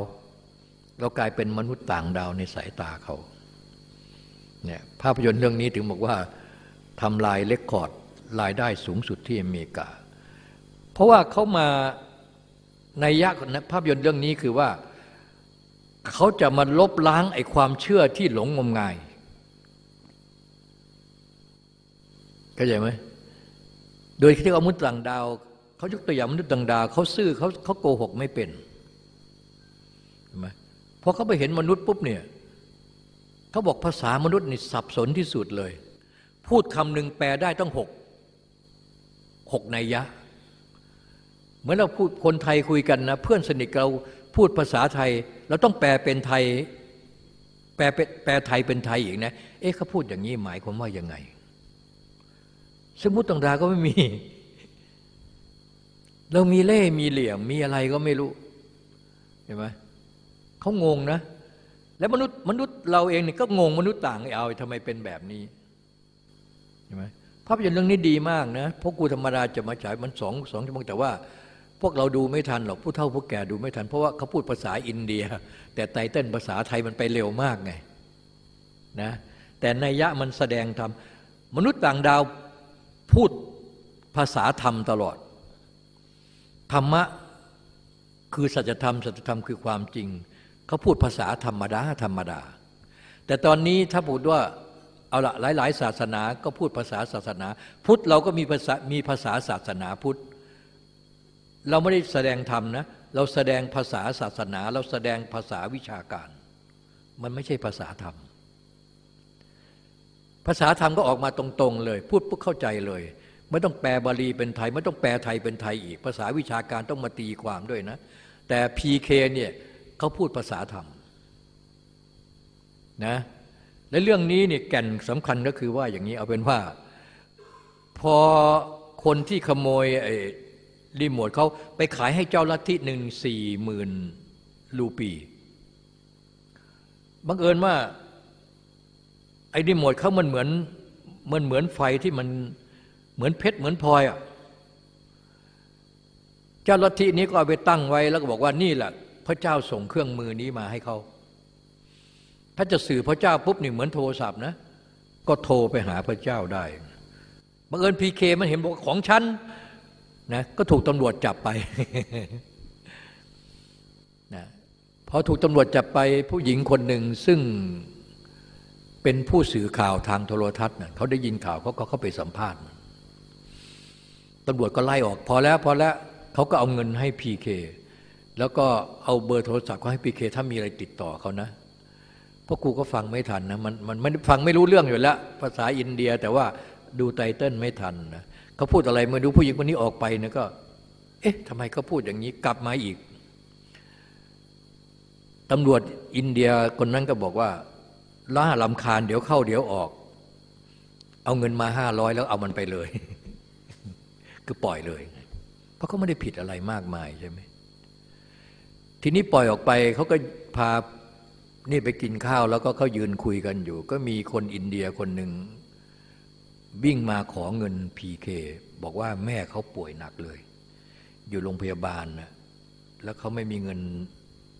เรากลายเป็นมนุษย์ต่างดาวในสายตาเขาเนี่ยภาพยนตร์เรื่องนี้ถึงบอกว่าทำลายเลคคอร์ดรายได้สูงสุดที่อเมริกา เพราะว่าเขามาในยักษ์ภาพยนตร์เรื่องนี้คือว่าเขาจะมาลบล้างไอ้ความเชื่อที่หลงงมงายเข้าใจไหม โดยที่เอามนุษย์ต่างดาวเขายกตัวอย่างมนุษย์ต่างดาวเขาซื่อเขาเขาโกหกไม่เป็นใช่ไหมพอเขาไปเห็นมนุษย์ปุ๊บเนี่ยเขาบอกภาษามนุษย์นี่สับสนที่สุดเลย พูดคำหนึ่งแปลได้ต้องหกหกนัยยะ เหมือนเราพูดคนไทยคุยกันนะเพื่อนสนิทเราพูดภาษาไทยเราต้องแปลเป็นไทยแปลแปลไทยเป็นไทยอีกนะ เอ๊ะเขาพูดอย่างนี้หมายความว่ายังไง สมมติต่างดาก็ไม่มี เรามีเล่มีเหลี่ยม มีอะไรก็ไม่รู้เห็นไหมเขางงนะ แล้วมนุษย์มนุษย์เราเองเนี่ยก็งงมนุษย์ต่างเอาทำไมเป็นแบบนี้เห็นไหมภาพยนตร์เรื่องนี้ดีมากนะพวกกูธรรมดาจะมาฉายมันสองสองชั่วโมงแต่ว่า พวกเราดูไม่ทันหรอกผู้เฒ่าผู้แก่ดูไม่ทัน เพราะว่าเขาพูดภาษาอินเดีย แต่ไตเติ้ลภาษาไทยมันไปเร็วมากไงนะแต่ในยะมันแสดงธรรมมนุษย์ต่างดาว พูดภาษาธรรมตลอด ธรรมะคือสัจธรรมสัจธรรมคือความจริง เขาพูดภาษาธรรมดาธรรมดา แต่ตอนนี้ถ้าพูดว่าเอาละหลาย ๆ ศาสนาก็พูดภาษาศาสนา พุทธเราก็มีภาษามีภาษาศาสนาพุทธเราไม่ได้แสดงธรรมนะเราแสดงภาษาศาสนา เราแสดงภาษาวิชาการ มันไม่ใช่ภาษาธรรม ภาษาธรรมก็ออกมาตรงๆเลย พูดปุ๊บเข้าใจเลย ไม่ต้องแปลบาลีเป็นไทย ไม่ต้องแปลไทยเป็นไทยอีก ภาษาวิชาการต้องมาตีความด้วยนะ แต่พีเคเนี่ยเขาพูดภาษาธรรมนะและเรื่องนี้เนี่ยแก่นสำคัญก็คือว่าอย่างนี้เอาเป็นว่า พอคนที่ขโมยไอ้รีโมทเขาไปขายให้เจ้าลัทธิหนึ่งสี่หมื่นลูปีบังเอิญว่า อ้รีโมทเขามันเหมือนมันเหมือนไฟที่มันเหมือนเพชรเหมือนพลอยอะเจ้าลัทธินี้ก็เอาไปตั้งไว้แล้วก็บอกว่านี่แหละพระเจ้าส่งเครื่องมือนี้มาให้เขาถ้าจะสื่อพระเจ้าปุ๊บนี่เหมือนโทรศัพท์นะ ก็โทรไปหาพระเจ้าได้บังเอิญพีเคมันเห็นบอกของฉันนะก็ถูกตำรวจจับไปนะพอถูกตำรวจจับไปผู้หญิงคนหนึ่งซึ่ง เป็นผู้สื่อข่าวทางโทรทัศน์นะเขาได้ยินข่าวเขาก็เข้าไปสัมภาษณ์ตำรวจก็ไล่ออก พอแล้วพอแล้วเขาก็เอาเงินให้พีเคแล้วก็เอาเบอร์โทรศัพท์เขาให้พีเคถ้ามีอะไรติดต่อเขานะเพราะกูก็ฟังไม่ทันนะมันมันมันฟังไม่รู้เรื่องอยู่แล้ว ภาษาอินเดียแต่ว่าดูไตเติ้ลไม่ทันนะเขาพูดอะไรเมื่อดูผู้หญิงคนนี้ออกไปเนี่ยก็ เอ๊ะทำไมเขาพูดอย่างนี้กลับมาอีกตำรวจอินเดียคนนั้นก็บอกว่า ล่าลำคาญเดี๋ยวเข้าเดี๋ยวออก เอาเงินมาห้าร้อยแล้วเอามันไปเลย คือปล่อยเลย เพราะเขาไม่ได้ผิดอะไรมากมายใช่ไหมทีนี้ปล่อยออกไปเขาก็พานี่ไปกินข้าวแล้วก็เขายืนคุยกันอยู่ ก็มีคนอินเดียคนหนึ่งวิ่งมาขอเงินพีเคบอกว่าแม่เขาป่วยหนักเลย อยู่โรงพยาบาลนะแล้วเขาไม่มีเงิน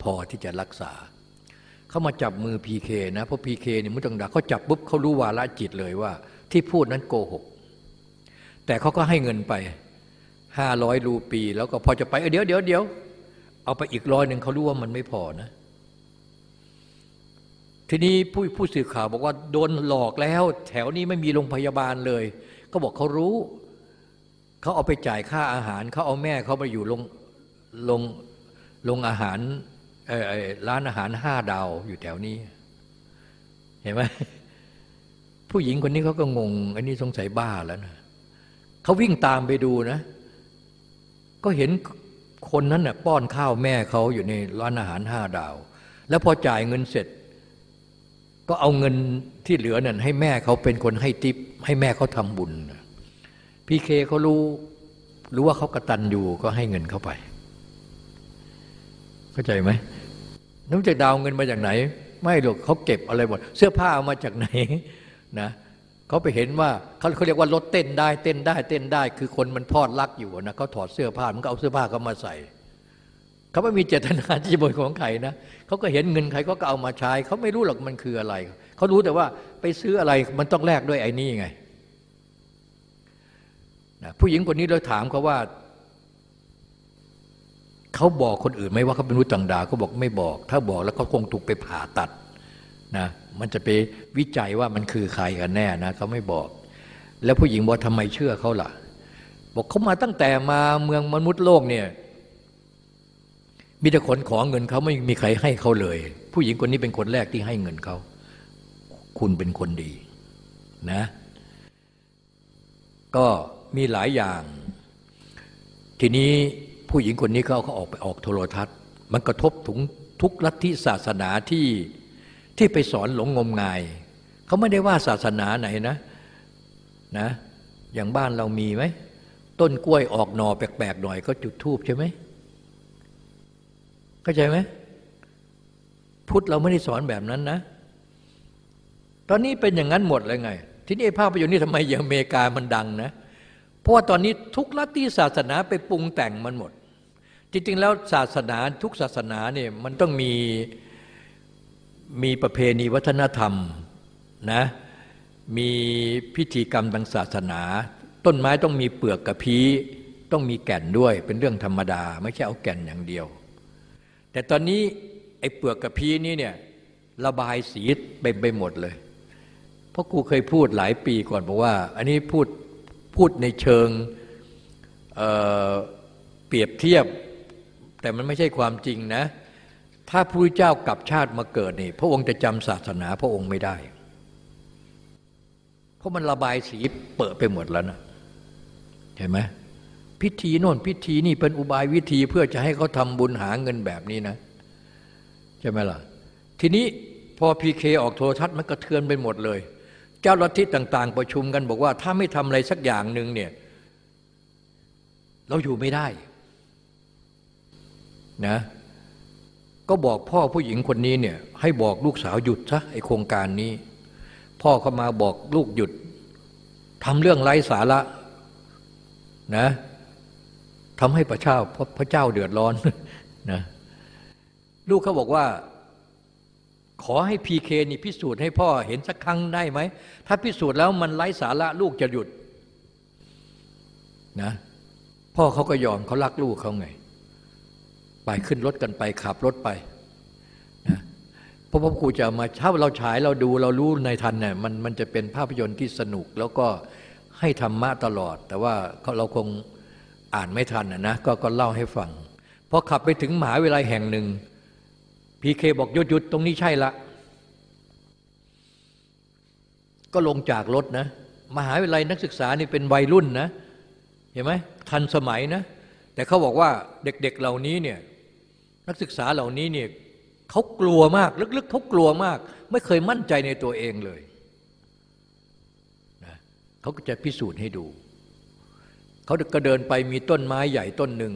พอที่จะรักษา เขามาจับมือพีเคนะเพราะพีเคเนี่ยมุตังดาเขาจับปุ๊บเขารู้วาระจิตเลยว่า ที่พูดนั้นโกหก แต่เขาก็ให้เงินไปห้าร้อยรูปี แล้วก็พอจะไปเดี๋ยวเดี๋ยวเดี๋ยวเอาไปอีกร้อยหนึ่งเขารู้ว่ามันไม่พอนะ ทีนี้ผู้ผู้สื่อข่าวบอกว่าโดนหลอกแล้ว แถวนี้ไม่มีโรงพยาบาลเลยเขาบอกเขารู้เขาเอาไปจ่ายค่าอาหารเขาเอาแม่เขาไปอยู่โรงโรงโรงอาหาร ร้านอาหารห้าดาวอยู่แถวนี้ เห็นไหมผู้หญิงคนนี้เขาก็งง อันนี้สงสัยบ้าแล้วนะเขาวิ่งตามไปดูนะ ก็เห็นคนนั้นน่ะป้อนข้าวแม่เขาอยู่ในร้านอาหารห้าดาว แล้วพอจ่ายเงินเสร็จ ก็เอาเงินที่เหลือนั่นให้แม่เขาเป็นคนให้ทิปให้แม่เขาทำบุญพี่เคเขารู้รู้ว่าเขากระตันอยู่ก็ให้เงินเข้าไป เข้าใจไหม น้ำจากดาวเงินมาจากไหน ไม่หรอกเขาเก็บอะไรหมดเสื้อผ้าเอามาจากไหนนะเขาไปเห็นว่าเขาเขาเรียกว่ารถเต้นได้เต้นได้เต้นได้ คือคนมันพอดรักอยู่นะเขาถอดเสื้อผ้ามันก็เอาเสื้อผ้าเขามาใส่เขาไม่มีเจตนาที่จะบนของใครนะเขาก็เห็นเงินใครก็เอามาใช้เขาไม่รู้หรอกมันคืออะไรเขารู้แต่ว่าไปซื้ออะไรมันต้องแลกด้วยไอ้นี่ไงนะผู้หญิงคนนี้เราถามเขาว่า เขาบอกคนอื่นไหมว่าเขาเป็นรู้ต่างดาวเขาบอกไม่บอก ถ้าบอกแล้วเขาคงถูกไปผ่าตัดนะมันจะไปวิจัยว่ามันคือใครกันแน่นะเขาไม่บอก แล้วผู้หญิงบอกทำไมเชื่อเขาล่ะ บอกเขามาตั้งแต่มาเมืองมนุษย์โลกเนี่ยมีแต่คนขอเงินเขาไม่มีใครให้เขาเลย ผู้หญิงคนนี้เป็นคนแรกที่ให้เงินเขาคุณเป็นคนดีนะก็มีหลายอย่าง ทีนี้ ผู้หญิงคนนี้เขาเขาออกไปออกโทรทัศน์ มันกระทบถึงทุกลัทธิศาสนาที่ที่ไปสอนหลงงมงายเขาไม่ได้ว่าศาสนาไหนนะนะอย่างบ้านเรามีไหมต้นกล้วยออกหน่อแปลกๆหน่อย ก็จุดทูบใช่ไหมเข้าใจไหมพุทธเราไม่ได้สอนแบบนั้นนะ ตอนนี้เป็นอย่างนั้นหมดเลยไง ทีนี้ภาพยนตร์นี่ทำไมอย่างอเมริกามันดังนะ เพราะว่าตอนนี้ทุกลัทธิศาสนาไปปรุงแต่งมันหมด จริงๆ แล้วศาสนาทุกศาสนาเนี่ยมันต้องมีมีประเพณีวัฒนธรรมนะมีพิธีกรรมทางศาสนา ต้นไม้ต้องมีเปลือกกระพีต้องมีแก่นด้วยเป็นเรื่องธรรมดา ไม่ใช่เอาแก่นอย่างเดียว แต่ตอนนี้ไอ้เปลือกกระพีนี้เนี่ยระบายสีไปไปหมดเลย เพราะกูเคยพูดหลายปีก่อนบอกว่า อันนี้พูดพูดในเชิงเเปรียบเทียบ แต่มันไม่ใช่ความจริงนะ ถ้าพระเจ้ากลับชาติมาเกิดนี่ พระองค์จะจำศาสนาพระองค์ไม่ได้ เพราะมันระบายสีเปิดไปหมดแล้วนะเห็นไหมพิธีโน่นพิธีนี่เป็นอุบายวิธีเพื่อจะให้เขาทำบุญหาเงินแบบนี้นะ ใช่ไหมล่ะ ทีนี้พอพีเคออกโทรทัศน์มันกระเทือนไปหมดเลย เจ้าลัทธิต่าง ๆ ประชุมกันบอกว่า ถ้าไม่ทำอะไรสักอย่างหนึ่งเนี่ย เราอยู่ไม่ได้ นะก็บอกพ่อผู้หญิงคนนี้เนี่ยให้บอกลูกสาวหยุดซะไอโครงการนี้ พ่อเขามาบอกลูกหยุดทำเรื่องไร้สาระนะทำให้พระเจ้าพระเจ้าเดือดร้อนนะลูกเขาบอกว่า ขอให้พีเคนี่พิสูจน์ให้พ่อเห็นสักครั้งได้ไหม ถ้าพิสูจน์แล้วมันไร้สาระลูกจะหยุดนะพ่อเขาก็ยอมเขารักลูกเขาไง ไปขึ้นรถกันไปขับรถไปนะเพราะพ่อครูจะมาถ้าเราฉายเราดูเรารู้ในทันเนี่ยมันมันจะเป็นภาพยนตร์ที่สนุกแล้วก็ให้ธรรมะตลอด แต่ว่าเราคงอ่านไม่ทันนะก็ก็เล่าให้ฟังพอขับไปถึงมหาวิทยาลัยแห่งหนึ่งพีเคบอกหยุดหยุดตรงนี้ใช่ละ ก็ลงจากรถนะ มหาวิทยาลัยนักศึกษานี่เป็นวัยรุ่นนะ เห็นไหมทันสมัยนะ แต่เขาบอกว่าเด็กๆเหล่านี้เนี่ย นักศึกษาเหล่านี้เนี่ยเขากลัวมากลึกๆเขากลัวมาก ไม่เคยมั่นใจในตัวเองเลยนะเขาก็จะพิสูจน์ให้ดู เขาก็เดินไปมีต้นไม้ใหญ่ต้นหนึ่ง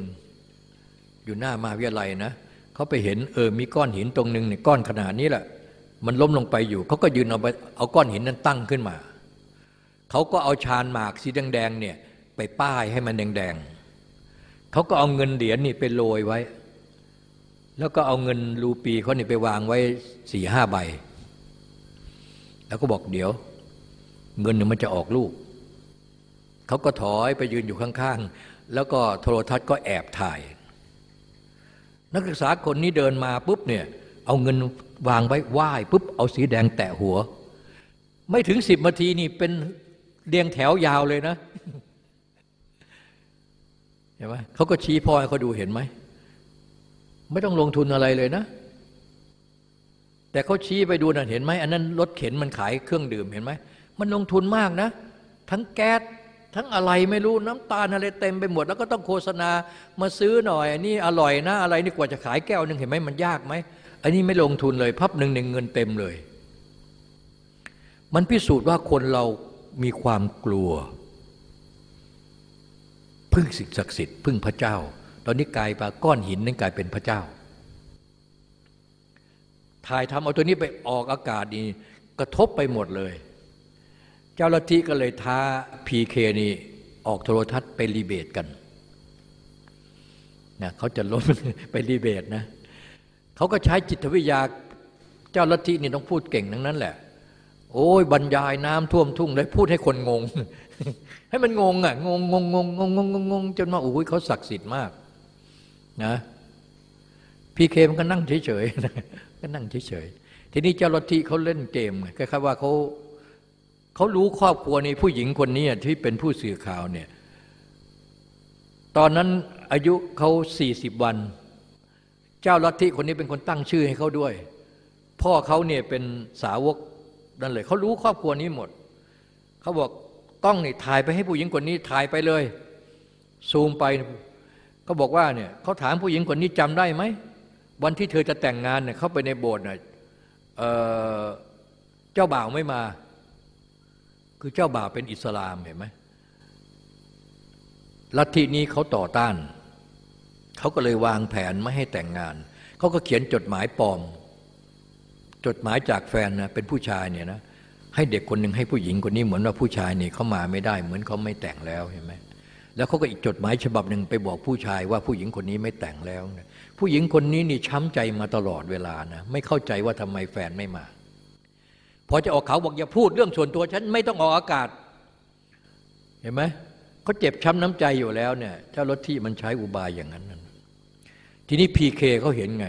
อยู่หน้ามาวิทยาลัยนะเขาไปเห็นเออมีก้อนหินตรงหนึ่งเนี่ยก้อนขนาดนี้แหละ มันล้มลงไปอยู่ เขาก็ยืนเอาไปเอาก้อนหินนั้นตั้งขึ้นมา เขาก็เอาชานหมากสีแดงๆเนี่ยไปป้ายให้มันแดงๆเขาก็เอาเงินเหรียญนี่ไปโรยไว้ แล้วก็เอาเงินรูปีเขาเนี่ยไปวางไว้สี่ห้าใบ แล้วก็บอกเดี๋ยว เงินเนี่ยมันจะออกลูก เขาก็ถอยไปยืนอยู่ข้างๆ แล้วก็โทรทัศน์ก็แอบถ่าย นักศึกษาคนนี้เดินมาปุ๊บเนี่ยเอาเงินวางไว้ไหว้ปุ๊บเอาสีแดงแตะหัว ไม่ถึงสิบนาทีนี่เป็นเรียงแถวยาวเลยนะเห็นไหมเขาก็ชี้พ่อให้เขาดูเห็นไหม ไม่ต้องลงทุนอะไรเลยนะ แต่เขาชี้ไปดูนะเห็นไหมอันนั้นรถเข็นมันขายเครื่องดื่มเห็นไหมมันลงทุนมากนะ ทั้งแก๊สทั้งอะไรไม่รู้น้ำตาลอะไรเต็มไปหมด แล้วก็ต้องโฆษณามาซื้อหน่อยนนี้อร่อยนะ อะไรนี่กว่าจะขายแก้วหนึ่งเห็นไหมมันยากไหมอันนี้ไม่ลงทุนเลยพับหนึ่งหนึ่งเงินเต็มเลย มันพิสูจน์ว่าคนเรามีความกลัว พึ่งสิ่งศักดิ์สิทธิ์พึ่งพระเจ้า อนนี้กลายมาก้อนหินนั้นกลายเป็นพระเจ้า ถ่ายทำเอาตัวนี้ไปออกอากาศนี่กระทบไปหมดเลย เจ้าลัทธิก็เลยท้าพีเคนี่ออกโทรทัศน์ไปรีเบตกันนะเขาจะลดไปรีเบตนะเขาก็ใช้จิตวิทยาเจ้าลัทธินี่ต้องพูดเก่งทั้งนั้นแหละ โอ้ยบรรยายน้ำท่วมทุ่งเลยพูดให้คนงง ให้มันงงอะงงงงงงงงงงงจนมาโอ้ยเขาศักดิ์สิทธิ์มาก นะพีเคมันก็นั่งเฉยๆก็นั่งเฉยๆทีนี้เจ้าลัทธิเขาเล่นเกมคล้ายๆว่าเขาเขารู้ครอบครัวนี้ผู้หญิงคนนี้ที่เป็นผู้สื่อข่าวเนี่ยตอนนั้นอายุเขาสี่สิบวัน เจ้าลัทธิคนนี้เป็นคนตั้งชื่อให้เขาด้วย พ่อเขาเนี่ยเป็นสาวกนั่นเลยเขารู้ครอบครัวนี้หมดเขาบอกต้องนี่ถ่ายไปให้ผู้หญิงคนนี้ถ่ายไปเลย ซูมไป เขาบอกว่าเนี่ยเขาถามผู้หญิงคนนี้จำได้ไหม วันที่เธอจะแต่งงานเนี่ยเขาไปในโบสถ์เนี่ยเเจ้าบ่าวไม่มา คือเจ้าบ่าวเป็นอิสลามเห็นไหมลัทธินี้เขาต่อต้าน เขาก็เลยวางแผนไม่ให้แต่งงาน เขาก็เขียนจดหมายปลอม จดหมายจากแฟนนะเป็นผู้ชายเนี่ยนะให้เด็กคนหนึ่งให้ผู้หญิงคนนี้เหมือนว่าผู้ชายนี่เขามาไม่ได้ เหมือนเขาไม่แต่งแล้วเห็นไหม แล้วเขาก็อีกจดหมายฉบับหนึ่งไปบอกผู้ชายว่าผู้หญิงคนนี้ไม่แต่งแล้วผู้หญิงคนนี้นี่ช้ำใจมาตลอดเวลานะไม่เข้าใจว่าทำไมแฟนไม่มาพอจะออกเขาบอกอย่าพูดเรื่องส่วนตัวฉันไม่ต้องออกอากาศ เห็นไหมเขาเจ็บช้ำน้ำใจอยู่แล้วเนี่ยเจ้ารถที่มันใช้อุบายอย่างนั้นทีนี้พีเคเขาเห็นไง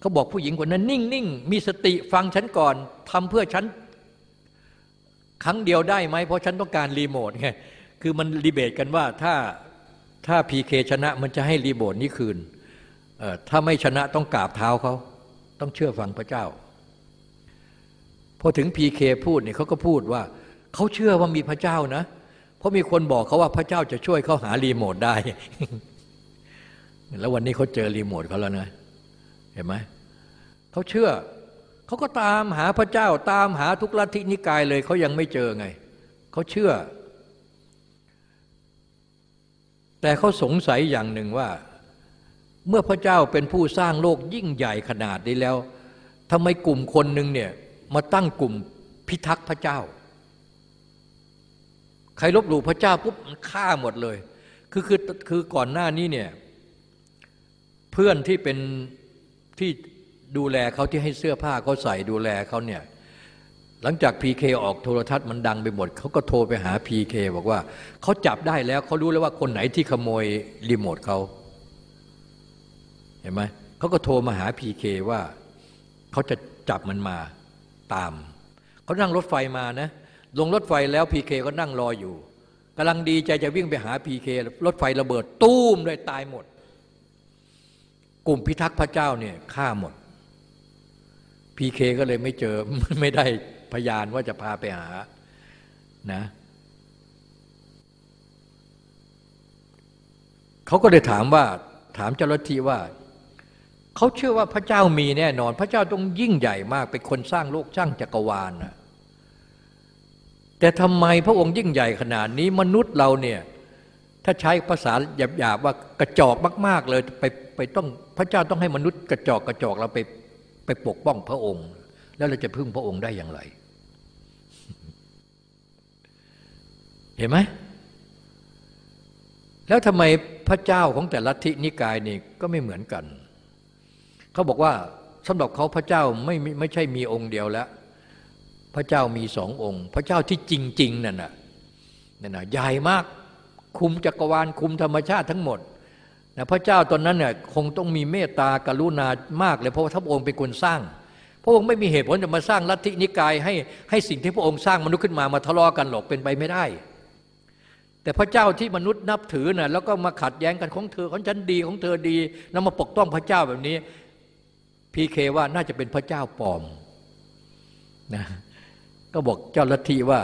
เขาบอกผู้หญิงคนนั้น นิ่งนิ่งมีสติฟังฉันก่อนทำเพื่อฉันครั้งเดียวได้ไหมเพราะฉันต้องการรีโมทไง คือมันรีเบตกันว่าถ้าถ้าพีเคชนะมันจะให้รีโมทนี้คืน ถ้าไม่ชนะต้องกราบเท้าเขา ต้องเชื่อฟังพระเจ้า พอถึงพีเคพูดเนี่ยเขาก็พูดว่าเขาเชื่อว่ามีพระเจ้านะ เพราะมีคนบอกเขาว่าพระเจ้าจะช่วยเขาหารีโมทได้ แล้ววันนี้เขาเจอรีโมทเขาแล้วนะ เห็นไหมเขาเชื่อเขาก็ตามหาพระเจ้าตามหาทุกลัทธินิกายเลยเขายังไม่เจอไงเขาเชื่อ แต่เขาสงสัยอย่างหนึ่งว่า เมื่อพระเจ้าเป็นผู้สร้างโลกยิ่งใหญ่ขนาดนี้แล้วทำไมกลุ่มคนหนึ่งเนี่ยมาตั้งกลุ่มพิทักษ์พระเจ้า ใครลบหลู่พระเจ้าปุ๊บมันฆ่าหมดเลย คือคือคือก่อนหน้านี้เนี่ยเพื่อนที่เป็นที่ดูแลเขาที่ให้เสื้อผ้าเขาใส่ดูแลเขาเนี่ย หลังจากพีเคออกโทรทัศน์มันดังไปหมดเขาก็โทรไปหาพีเคบอกว่าเขาจับได้แล้วเขารู้แล้วว่าคนไหนที่ขโมยรีโมทเขาเห็นไหมเขาก็โทรมาหาพีเคว่าเขาจะจับมันมาตามเขานั่งรถไฟมานะลงรถไฟแล้วพีเคก็นั่งรออยู่กำลังดีใจจะวิ่งไปหาพีเครถไฟระเบิดตู้มเลยตายหมด กลุ่มพิทักษ์พระเจ้าเนี่ยฆ่าหมดพีเคก็เลยไม่เจอไม่ได้ พยานว่าจะพาไปหานะเขาก็เลยถามว่าถามเจ้าลัทธิว่าเขาเชื่อว่าพระเจ้ามีแน่นอน พระเจ้าต้องยิ่งใหญ่มากเป็นคนสร้างโลกสร้างจักรวาลนะแต่ทำไมพระองค์ยิ่งใหญ่ขนาดนี้มนุษย์เราเนี่ยถ้าใช้ภาษาหยาบๆว่ากระจอกมากๆเลยไปไปต้องพระเจ้าต้องให้มนุษย์กระจอกกระจอกเราไปไปปกป้องพระองค์ แล้วเราจะพึ่งพระองค์ได้อย่างไร เห็นไหมแล้วทำไมพระเจ้าของแต่ละทินิกายนี่ก็ไม่เหมือนกัน เขาบอกว่าสำหรับเขาพระเจ้าไม่ไม่ใช่มีองค์เดียวแล้ว พระเจ้ามีสององค์ พระเจ้าที่จริงๆนั่นน่ะนั่นน่ะใหญ่มากคุมจักรวาลคุมธรรมชาติทั้งหมดนะพระเจ้าตอนนั้นเนี่ยคงต้องมีเมตตากรุณามากเลยเพราะว่าพระองค์เป็นคนสร้าง พระองค์ไม่มีเหตุผลจะมาสร้างลัทธินิกายให้ให้สิ่งที่พระองค์สร้างมนุษย์ขึ้นมามาทะเลาะกันหรอกเป็นไปไม่ได้ แต่พระเจ้าที่มนุษย์นับถือน่ะแล้วก็มาขัดแย้งกันของเธอของฉันดีของเธอดีแล้วมาปกป้องพระเจ้าแบบนี้พีเคว่าน่าจะเป็นพระเจ้าปลอมนะก็บอกเจ้าลัทธิว่า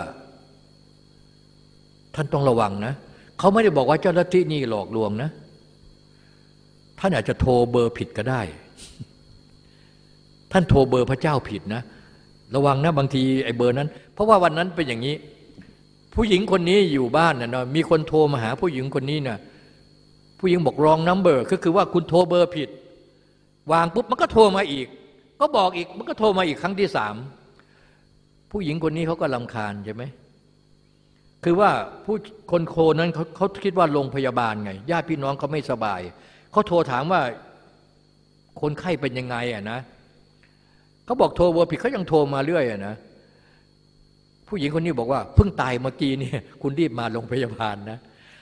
ท่านต้องระวังนะเขาไม่ได้บอกว่าเจ้าลัทธินี่หลอกลวงนะ ท่านอาจจะโทรเบอร์ผิดก็ได้ ท่านโทรเบอร์พระเจ้าผิดนะ ระวังนะบางทีไอ้เบอร์นั้น เพราะว่าวันนั้นเป็นอย่างนี้ ผู้หญิงคนนี้อยู่บ้านนะมีคนโทรมาหาผู้หญิงคนนี้นะผู้หญิงบอก wrong number ก็คือว่าคุณโทรเบอร์ผิด วางปุ๊บมันก็โทรมาอีก ก็บอกอีกมันก็โทรมาอีกครั้งที่สามผู้หญิงคนนี้เขาก็ลำคาญใช่ไหมคือว่าผู้คนโคนั้นเขาเขาคิดว่าโรงพยาบาลไงญาติพี่น้องเขาไม่สบายเขาโทรถามว่าคนไข้เป็นยังไงอะนะเขาบอกโทรเบอร์ผิดเขายังโทรมาเรื่อยอะนะ ผู้หญิงคนนี้บอกว่าเพิ่งตายเมื่อกี้เนี่ยคุณรีบมาโรงพยาบาลนะ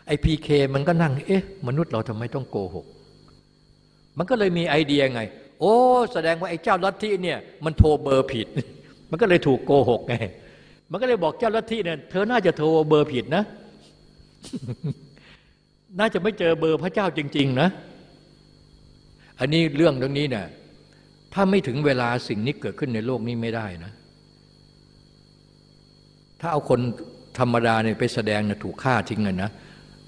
ไอพีเคมันก็นั่ง เอ๊ะ มนุษย์เราทำไมต้องโกหก มันก็เลยมีไอเดียไง โอ้ แสดงว่าไอ้เจ้าลัทธิเนี่ยมันโทรเบอร์ผิด มันก็เลยถูกโกหกไง มันก็เลยบอกเจ้าลัทธิเนี่ยเธอน่าจะโทรเบอร์ผิดนะ น่าจะไม่เจอเบอร์พระเจ้าจริง ๆ นะ อันนี้เรื่องตรงนี้เนี่ยถ้าไม่ถึงเวลาสิ่งนี้เกิดขึ้นในโลกนี้ไม่ได้นะ ถ้าเอาคนธรรมดาเนี่ยไปแสดงเนะถูกฆ่าทิ้งกันนะ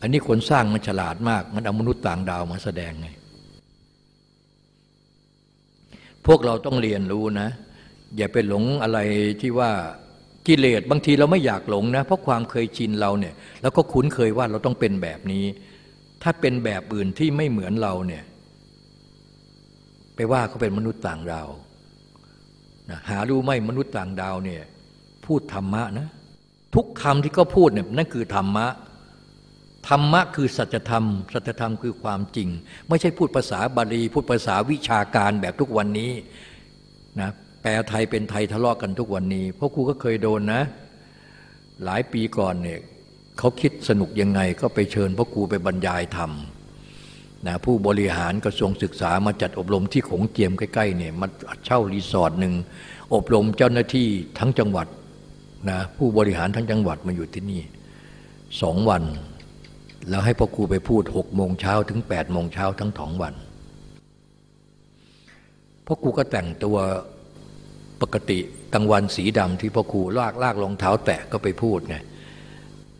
อันนี้คนสร้างมันฉลาดมาก มันเอามนุษย์ต่างดาวมาแสดงไง พวกเราต้องเรียนรู้นะ อย่าไปหลงอะไรที่ว่ากิเลสบางทีเราไม่อยากหลงนะ เพราะความเคยชินเราเนี่ยแล้วก็คุ้นเคยว่าเราต้องเป็นแบบนี้ ถ้าเป็นแบบอื่นที่ไม่เหมือนเราเนี่ยไปว่าเขาเป็นมนุษย์ต่างดาวนะหารู้ไหมมนุษย์ต่างดาวเนี่ยพูดธรรมะนะ ทุกคำที่เขาพูดเนี่ยนั่นคือธรรมะธรรมะคือสัจธรรม สัจธรรมคือความจริง ไม่ใช่พูดภาษาบาลี พูดภาษาวิชาการแบบทุกวันนี้นะแปลไทยเป็นไทยทะเลาะกันทุกวันนี้ เพราะครูก็เคยโดนนะ หลายปีก่อนเนี่ยเขาคิดสนุกยังไงก็ไปเชิญพ่อครูไปบรรยายธรรมนะผู้บริหารกระทรวงศึกษามาจัดอบรมที่ขงเจียมใกล้ๆเนี่ยมาเช่ารีสอร์ทหนึ่งอบรมเจ้าหน้าที่ทั้งจังหวัด นะผู้บริหารทั้งจังหวัดมาอยู่ที่นี่สองวัน แล้วให้พ่อครูไปพูดหกโมงเช้าถึงแปดโมงเช้าทั้งสองวันพ่อครูก็แต่งตัวปกติกลางวันสีดำที่พ่อครูลากลากรองเท้าแตะก็ไปพูดไง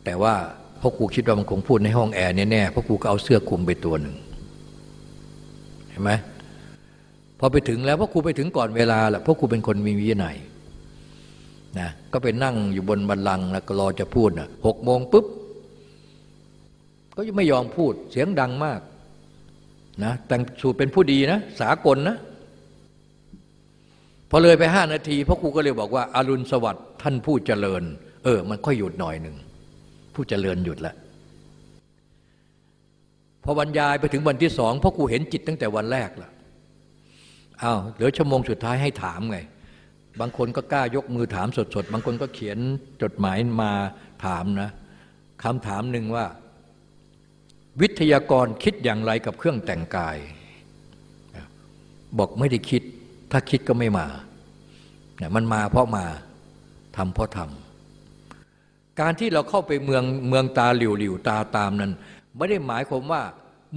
แต่ว่าพ่อครูคิดว่ามันคงพูดในห้องแอร์แน่ๆพ่อครูก็เอาเสื้อคลุมไปตัวหนึ่งเห็นไหมพอไปถึงแล้วพ่อครูไปถึงก่อนเวลาแหละพ่อครูเป็นคนมีวินัย นะก็ไปนั่งอยู่บนบันลังแล้วก็รอจะพูดนะหกโมงปุ๊บ ก็ยังไม่ยอมพูดเสียงดังมากนะแต่งสูตรเป็นผู้ดีนะ สากลนะพอเลยไปห้านาทีพ่อครูก็เลยบอกว่าอารุณสวัสดิ์ท่านผู้เจริญ เออ มันค่อยหยุดหน่อยหนึ่งผู้เจริญหยุดแล้วพอบรรยายไปถึงวันที่สองพ่อครูเห็นจิตตั้งแต่วันแรกละอ้าวเหลือชั่วโมงสุดท้ายให้ถามไง บางคนก็กล้ายกมือถามสดๆ บางคนก็เขียนจดหมายมาถามนะคำถามหนึ่งว่า วิทยากรคิดอย่างไรกับเครื่องแต่งกาย บอกไม่ได้คิด ถ้าคิดก็ไม่มาเนี่ยมันมาเพราะมาทำเพราะทำการที่เราเข้าไปเมืองเมืองตาหลิวหลิวตาตามนั้น ไม่ได้หมายความว่า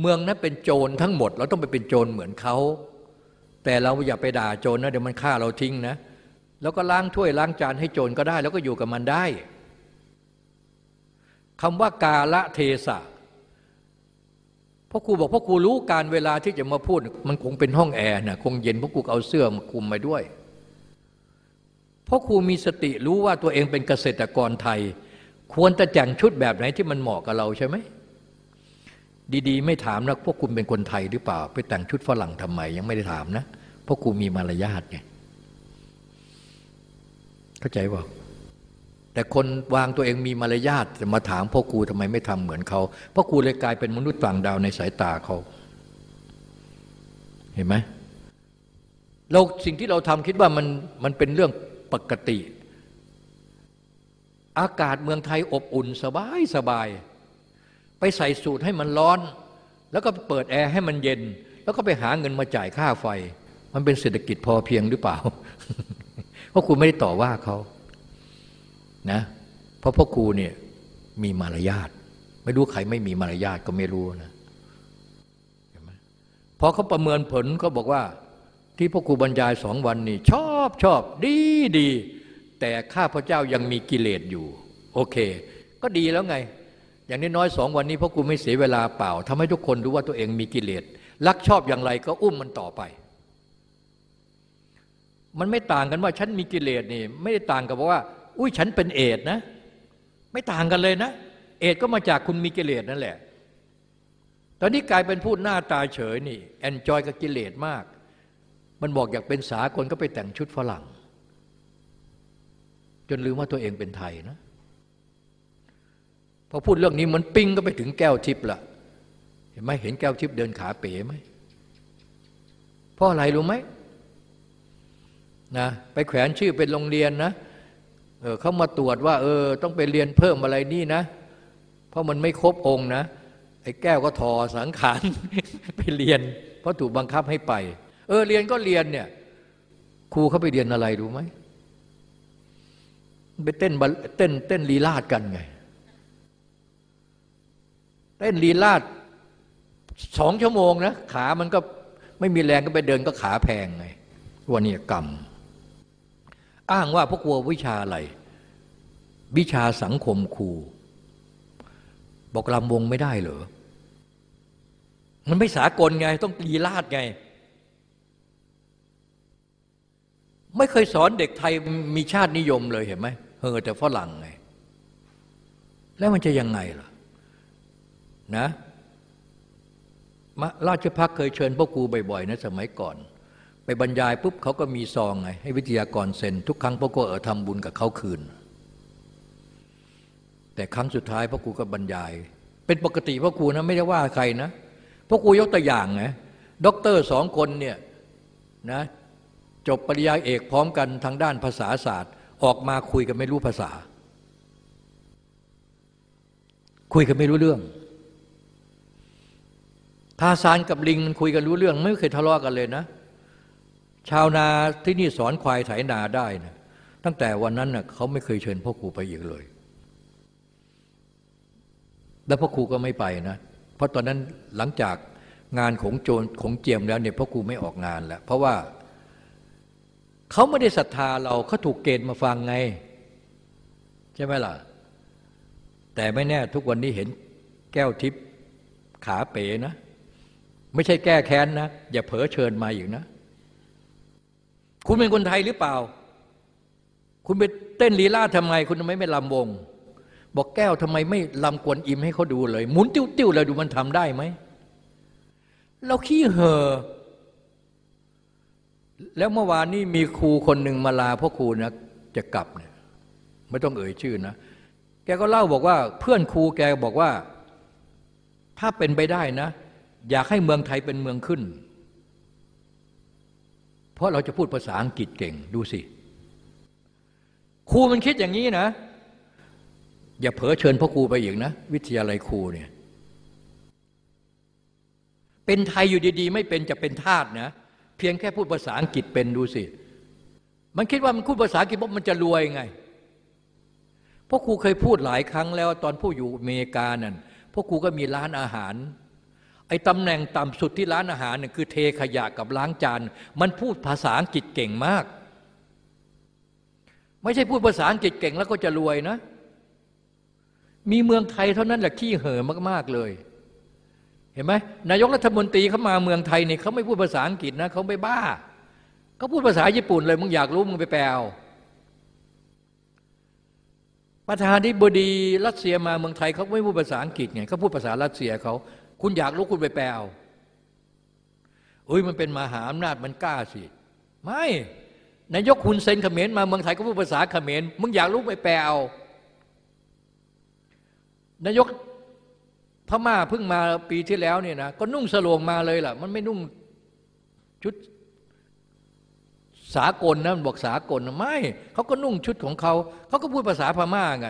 เมืองนั้นเป็นโจรทั้งหมด เราต้องไปเป็นโจรเหมือนเขาแต่เราอย่าไปด่าโจรนะเดี๋ยวมันฆ่าเราทิ้งนะ แล้วก็ล้างถ้วยล้างจานให้โจรก็ได้ แล้วก็อยู่กับมันได้คำว่ากาละเทศะพ่อครูบอกพ่อครูรู้การเวลาที่จะมาพูด มันคงเป็นห้องแอร์นะคงเย็นพ่อครูเอาเสื้อมาคุมมาด้วยพ่อครูมีสติรู้ว่าตัวเองเป็นเกษตรกรไทย ควรจะแต่งชุดแบบไหนที่มันเหมาะกับเราใช่ไหมดีๆ ไม่ถามนะพวกคุณเป็นคนไทยหรือเปล่า ไปแต่งชุดฝรั่งทำไมยังไม่ได้ถามนะเพราะครูมีมารยาทไง เข้าใจป่าแต่คนวางตัวเองมีมารยาทจะมาถามพ่อครูทำไมไม่ทำเหมือนเขาพ่อครูเลยกลายเป็นมนุษย์ต่างดาวในสายตาเขา เห็นไหมเราสิ่งที่เราทำคิดว่ามันมันเป็นเรื่องปกติ อากาศเมืองไทยอบอุ่นสบายสบาย ไปใส่สูตรให้มันร้อน แล้วก็เปิดแอร์ให้มันเย็น แล้วก็ไปหาเงินมาจ่ายค่าไฟ มันเป็นเศรษฐกิจพอเพียงหรือเปล่า ราะครูไม่ได้ต่อว่าเขานะเพราะพ่อครูเนี่ยมีมารยาทไม่รู้ใครไม่มีมารยาทก็ไม่รู้นะพอเขาประเมินผลเขาบอกว่า ที่พ่อครูบรรยายสองวันนี่ชอบชอบดีดี แต่ข้าพเจ้ายังมีกิเลสอยู่ โอเค ก็ดีแล้วไง อย่างน้อยๆสองวันนี้พ่อครูไม่เสียเวลาเปล่าทำให้ทุกคนรู้ว่าตัวเองมีกิเลสรักชอบอย่างไรก็อุ้มมันต่อไป มันไม่ต่างกันว่าฉันมีกิเลสนี่ ไม่ได้ต่างกับว่า อุ้ยฉันเป็นเอดนะ ไม่ต่างกันเลยนะ เอดก็มาจากคุณมีกิเลสนั่นแหละ ตอนนี้กลายเป็นพูดหน้าตาเฉยนี่แอนจอยกับกิเลสมาก มันบอกอยากเป็นสากลก็ไปแต่งชุดฝรั่ง จนลืมว่าตัวเองเป็นไทยนะพอพูดเรื่องนี้มันปิ้งก็ไปถึงแก้วทิพย์ละเห็นไหมเห็นแก้วทิพย์เดินขาเป๋ไหมเพราะอะไรรู้ไหม นะไปแขวนชื่อเป็นโรงเรียนนะเออเขามาตรวจว่า เออ ต้องไปเรียนเพิ่มอะไรนี่นะ เพราะมันไม่ครบองค์นะไอ้แก้วก็ทอสังขารไปเรียน เพราะถูกบังคับให้ไป เออเรียนก็เรียนเนี่ยครูเขาไปเรียนอะไรรู้ไหมไปเต้นเต้นเต้นลีลาดกันไง เต้นลีลาดสองชั่วโมงนะขามันก็ไม่มีแรงก็ไปเดินก็ขาแพงไงวันนี้กรรม อ้างว่าพวกกลัววิชาอะไร วิชาสังคมครู บอกลำวงไม่ได้เหรอ มันไม่สากลไง ต้องลีลาดไง ไม่เคยสอนเด็กไทยมีชาตินิยมเลยเห็นไหมเฮอแต่ฝรั่งไง แล้วมันจะยังไงล่ะ นะราชพักเคยเชิญพ่อครูบ่อยๆนะสมัยก่อน ไปบรรยายปุ๊บเขาก็มีซองไงให้วิทยากรเซ็น ทุกครั้งพ่อครูเออทำบุญกับเขาคืน แต่ครั้งสุดท้ายพ่อครูก็บรรยาย เป็นปกติพ่อครูนะไม่ได้ว่าใครนะพ่อครูยกตัวอย่างไงด็อกเตอร์สองคนเนี่ยนะจบปริญญาเอกพร้อมกันทางด้านภาษาศาสตร์ ออกมาคุยกันไม่รู้ภาษา คุยกันไม่รู้เรื่องทาซานกับลิงมันคุยกันรู้เรื่อง ไม่เคยทะเลาะกันเลยนะ ชาวนาที่นี่สอนควายไถนาได้นะตั้งแต่วันนั้นนะเขาไม่เคยเชิญพ่อครูไปอีกเลย แล้วพ่อครูก็ไม่ไปนะ เพราะตอนนั้นหลังจากงานของโจรของเจียมแล้วเนี่ยพ่อครูไม่ออกงานแล้ว เพราะว่าเขาไม่ได้ศรัทธาเราเขาถูกเกณฑ์มาฟังไง ใช่ไหมล่ะ แต่ไม่แน่ทุกวันนี้เห็นแก้วทิพย์ขาเป๋นะ ไม่ใช่แก้แค้นนะ อย่าเผลอเชิญมาอีกนะ คุณเป็นคนไทยหรือเปล่า คุณไปเต้นลีลาทำไม คุณทำไมไม่ลำวง บอกแก้วทำไมไม่ลำกวนอิมให้เขาดูเลย หมุนติ้วๆเลยดูมันทำได้ไหม เราขี้เห่อแล้วเมื่อวานนี้มีครูคนหนึ่งมาลาพ่อครูนะจะกลับเนี่ยไม่ต้องเอ่ยชื่อนะ แกก็เล่าบอกว่าเพื่อนครูแกบอกว่า ถ้าเป็นไปได้นะ อยากให้เมืองไทยเป็นเมืองขึ้น เพราะเราจะพูดภาษาอังกฤษเก่งดูสิ ครูมันคิดอย่างนี้นะ อย่าเผลอเชิญพ่อครูไปอีกนะ วิทยาลัยครูเนี่ยเป็นไทยอยู่ดีๆ ไม่เป็นจะเป็นทาสนะ เพียงแค่พูดภาษาอังกฤษเป็นดูสิ มันคิดว่ามันพูดภาษาอังกฤษมันจะรวยไงพ่อครูเคยพูดหลายครั้งแล้วตอนผู้อยู่อเมริกานั่นพ่อครูก็มีร้านอาหาร ไอ้ตำแหน่งต่ำสุดที่ร้านอาหารเนี่ยคือเทขยะกับล้างจาน มันพูดภาษาอังกฤษเก่งมาก ไม่ใช่พูดภาษาอังกฤษเก่งแล้วก็จะรวยนะ มีเมืองไทยเท่านั้นแหละขี้เห่อมาก ๆ เลย เห็นไหมนายกรัฐมนตรีเขามาเมืองไทยเนี่ยเขาไม่พูดภาษาอังกฤษนะเขาไม่บ้าเขาพูดภาษาญี่ปุ่นเลยมึงอยากรู้มึงไปแปลประธานธิบดีรัสเซียมาเมืองไทยเขาไม่พูดภาษาอังกฤษไงเขาพูดภาษารัสเซียเขา คุณอยากรู้คุณไปแปลเอาเอ้ยมันเป็นมหาอำนาจมันกล้าสิไม่นายกคุณเซนเขมรมาเมืองไทยก็พูดภาษาเขมรมึงอยากรู้ไปแปลเอานายกพม่าเพิ่งมาปีที่แล้วเนี่ยนะก็นุ่งสโลงมาเลยล่ะ มันไม่นุ่งชุดสากลนะมันบอกสากลนะไม่เขาก็นุ่งชุดของเขาเขาก็พูดภาษาพม่าไง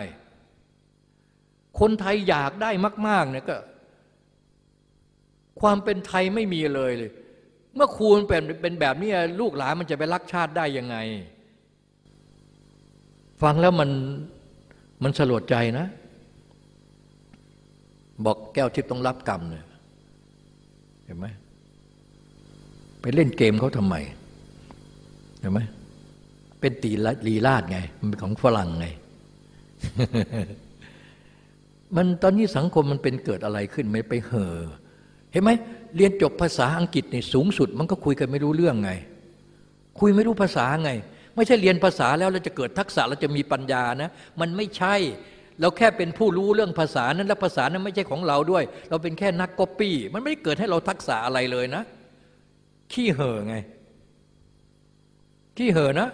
คนไทยอยากได้มาก ๆเนี่ยก็ ความเป็นไทยไม่มีเลยเลย เมื่อครูมันเป็นเป็นแบบนี้ลูกหลานมันจะไปรักชาติได้ยังไง ฟังแล้วมันมันสลดใจนะ บอกแก้วทิพย์ต้องรับกรรมเนี่ยเห็นไหมไปเล่นเกมเขาทำไมเห็นไหมเป็นตีลีลาดไง มันเป็นของฝรั่งไง มันตอนนี้สังคมมันเป็นเกิดอะไรขึ้นไม่ไปเห่อ เห็นไหมเรียนจบภาษาอังกฤษในสูงสุด มันก็คุยกันไม่รู้เรื่องไง คุยไม่รู้ภาษาไง ไม่ใช่เรียนภาษาแล้วเราจะเกิดทักษะเราจะมีปัญญานะ มันไม่ใช่ เราแค่เป็นผู้รู้เรื่องภาษานั้นและภาษานั้นไม่ใช่ของเราด้วย เราเป็นแค่นักก๊อปปี้มันไม่ได้เกิดให้เราทักษะอะไรเลยนะ ขี้เห่อไง ขี้เห่อนะ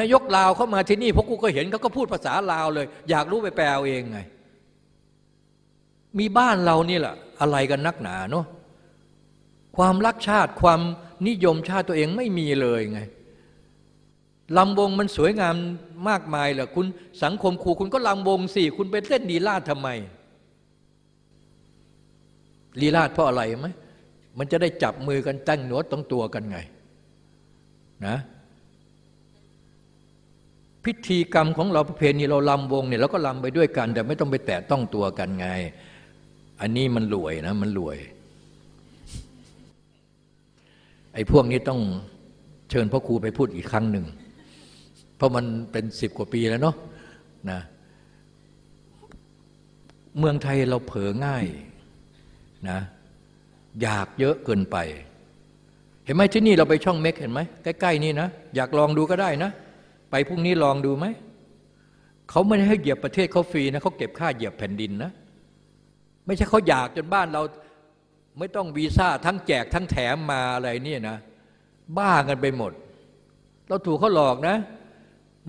นายกลาวเข้ามาที่นี่พวกกูก็เห็นเขาก็พูดภาษาลาวเลย อยากรู้ไปแปลเอาเองไง มีบ้านเรานี่แหละอะไรกันนักหนาเนาะความรักชาติความนิยมชาติตัวเองไม่มีเลยไงลำวงมันสวยงามมากมายเหรอคุณสังคมครูคุณก็ลำวงสิคุณไปเล่นลีลาดทำไมลีลาดเพราะอะไรไหมมันจะได้จับมือกันตั้งหนวดต้องตัวกันไงนะพิธีกรรมของเราประเพณีเราลำวงเนี่ยเราก็ลำไปด้วยกัน แต่ไม่ต้องไปแตะต้องตัวกันไง อันนี้มันรวยนะ มันรวย ไอ้พวกนี้ต้องเชิญพ่อครูไปพูดอีกครั้งหนึ่ง เพราะมันเป็นสิบกว่าปีแล้วเนาะนะเมืองไทยเราเผลอง่ายนะอยากเยอะเกินไป เห็นไหมที่นี่เราไปช่องเม็กเห็นไหมใกล้ๆนี่นะอยากลองดูก็ได้นะ ไปพรุ่งนี้ลองดูไหมเขาไม่ได้ให้เหยียบประเทศเขาฟรีนะเขาเก็บค่าเหยียบแผ่นดินนะ ไม่ใช่เขาอยากจนบ้านเราไม่ต้องวีซ่าทั้งแจกทั้งแถมมาอะไรเนี่ยนะ บ้ากันไปหมด เราถูกเขาหลอกนะ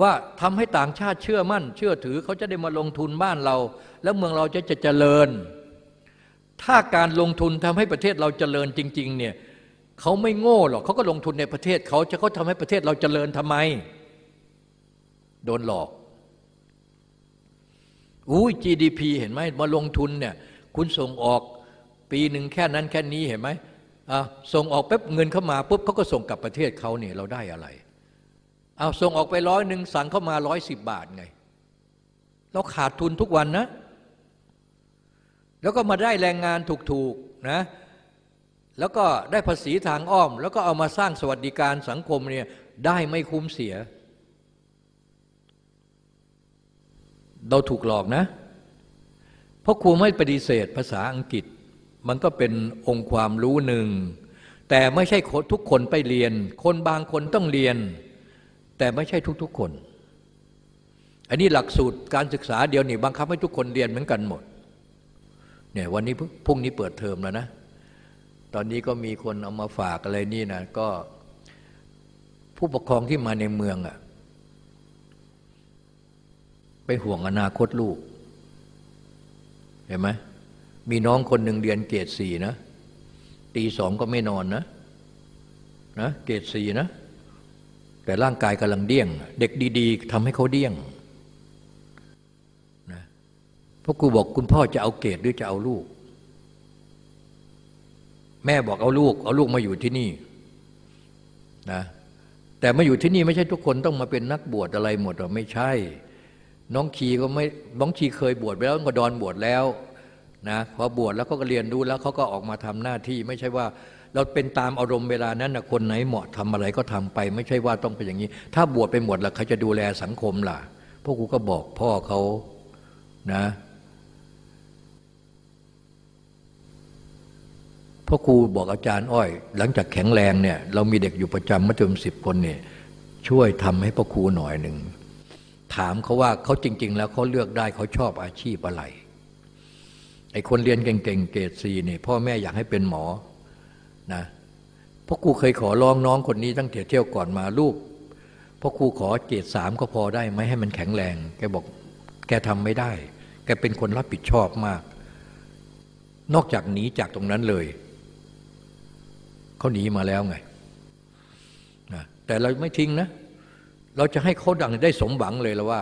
ว่าทำให้ต่างชาติเชื่อมั่น เชื่อถือเขาจะได้มาลงทุนบ้านเรา แล้วเมืองเราจะจะเจริญ ถ้าการลงทุนทำให้ประเทศเราเจริญจริง ๆ เนี่ยเขาไม่โง่หรอกเขาก็ลงทุนในประเทศเขาจะเขาทำให้ประเทศเราเจริญทำไม โดนหลอกอุ้ย GDP เห็นไหมมาลงทุนเนี่ย คุณส่งออกปีหนึ่งแค่นั้นแค่นี้เห็นไหมส่งออกแป๊บเงินเข้ามาปุ๊บเขาก็ส่งกลับประเทศเขาเนี่ยเราได้อะไรเอาส่งออกไปร้อยหนึ่งสั่งเข้ามาร้อยสิบบาทไง เราขาดทุนทุกวันนะ แล้วก็มาได้แรงงานถูกๆนะแล้วก็ได้ภาษีทางอ้อม แล้วก็เอามาสร้างสวัสดิการสังคมเนี่ยได้ไม่คุ้มเสีย เราถูกหลอกนะ ราะครูไม่ปฏิเสธภาษาอังกฤษ มันก็เป็นองค์ความรู้หนึ่ง แต่ไม่ใช่ทุกคนไปเรียน คนบางคนต้องเรียน แต่ไม่ใช่ทุกๆคน อันนี้หลักสูตรการศึกษาเดียวนี่บังคับให้ทุกคนเรียนเหมือนกันหมดเนี่ยวันนี้พรุ่งนี้เปิดเทอมแล้วนะ ตอนนี้ก็มีคนเอามาฝากอะไรนี่นะก็ผู้ปกครองที่มาในเมืองอะ่ะไปห่วงอนาคตลูก เห็นไหมมีน้องคนหนึ่งเรียนเกรดสี่นะตีสองก็ไม่นอนนะนะเกรดสี่นะ แต่ร่างกายกำลังเดี้ยง เด็กดี ๆทำให้เขาเดี้ยงนะพราะกูบอกคุณพ่อจะเอาเกรดหรือจะเอาลูก แม่บอกเอาลูก เอาลูกมาอยู่ที่นี่นะแต่มาอยู่ที่นี่ไม่ใช่ทุกคนต้องมาเป็นนักบวชอะไรหมดหรอไม่ใช่ น้องชีก็ไม่น้องชีเคยบวชไปแล้วก็ดอนบวชแล้วนะพอบวชแล้วเขาก็เรียนรู้แล้วเขาก็ออกมาทำหน้าที่ ไม่ใช่ว่าเราเป็นตามอารมณ์เวลานั้นนะคนไหนเหมาะทำอะไรก็ทำไป ไม่ใช่ว่าต้องเป็นอย่างนี้ ถ้าบวชไปหมดแล้วเขาจะดูแลสังคมล่ะพวกกูก็บอกพ่อเขานะพ่อครูบอกอาจารย์อ้อย หลังจากแข็งแรงเนี่ยเรามีเด็กอยู่ประจำมัธยมสิบคนเนี่ยช่วยทำให้พ่อครูหน่อยหนึ่ง ถามเขาว่าเขาจริง ๆ แล้วเขาเลือกได้เขาชอบอาชีพอะไรไอ้คนเรียนเก่งๆเกรดซีนี่ยพ่อแม่อยากให้เป็นหมอนะพราะครูเคยขอร้องน้องคนนี้ตั้งแต่เที่ยวก่อนมาลูกพราะครูขอเกรดสามก็พอได้ไหมให้มันแข็งแรง แกบอกแกทำไม่ได้ แกเป็นคนรับผิดชอบมาก นอกจากหนีจากตรงนั้นเลยเขาหนีมาแล้วไงนะแต่เราไม่ทิ้งนะ เราจะให้เขาดังได้สมหวังเลยแล้วว่า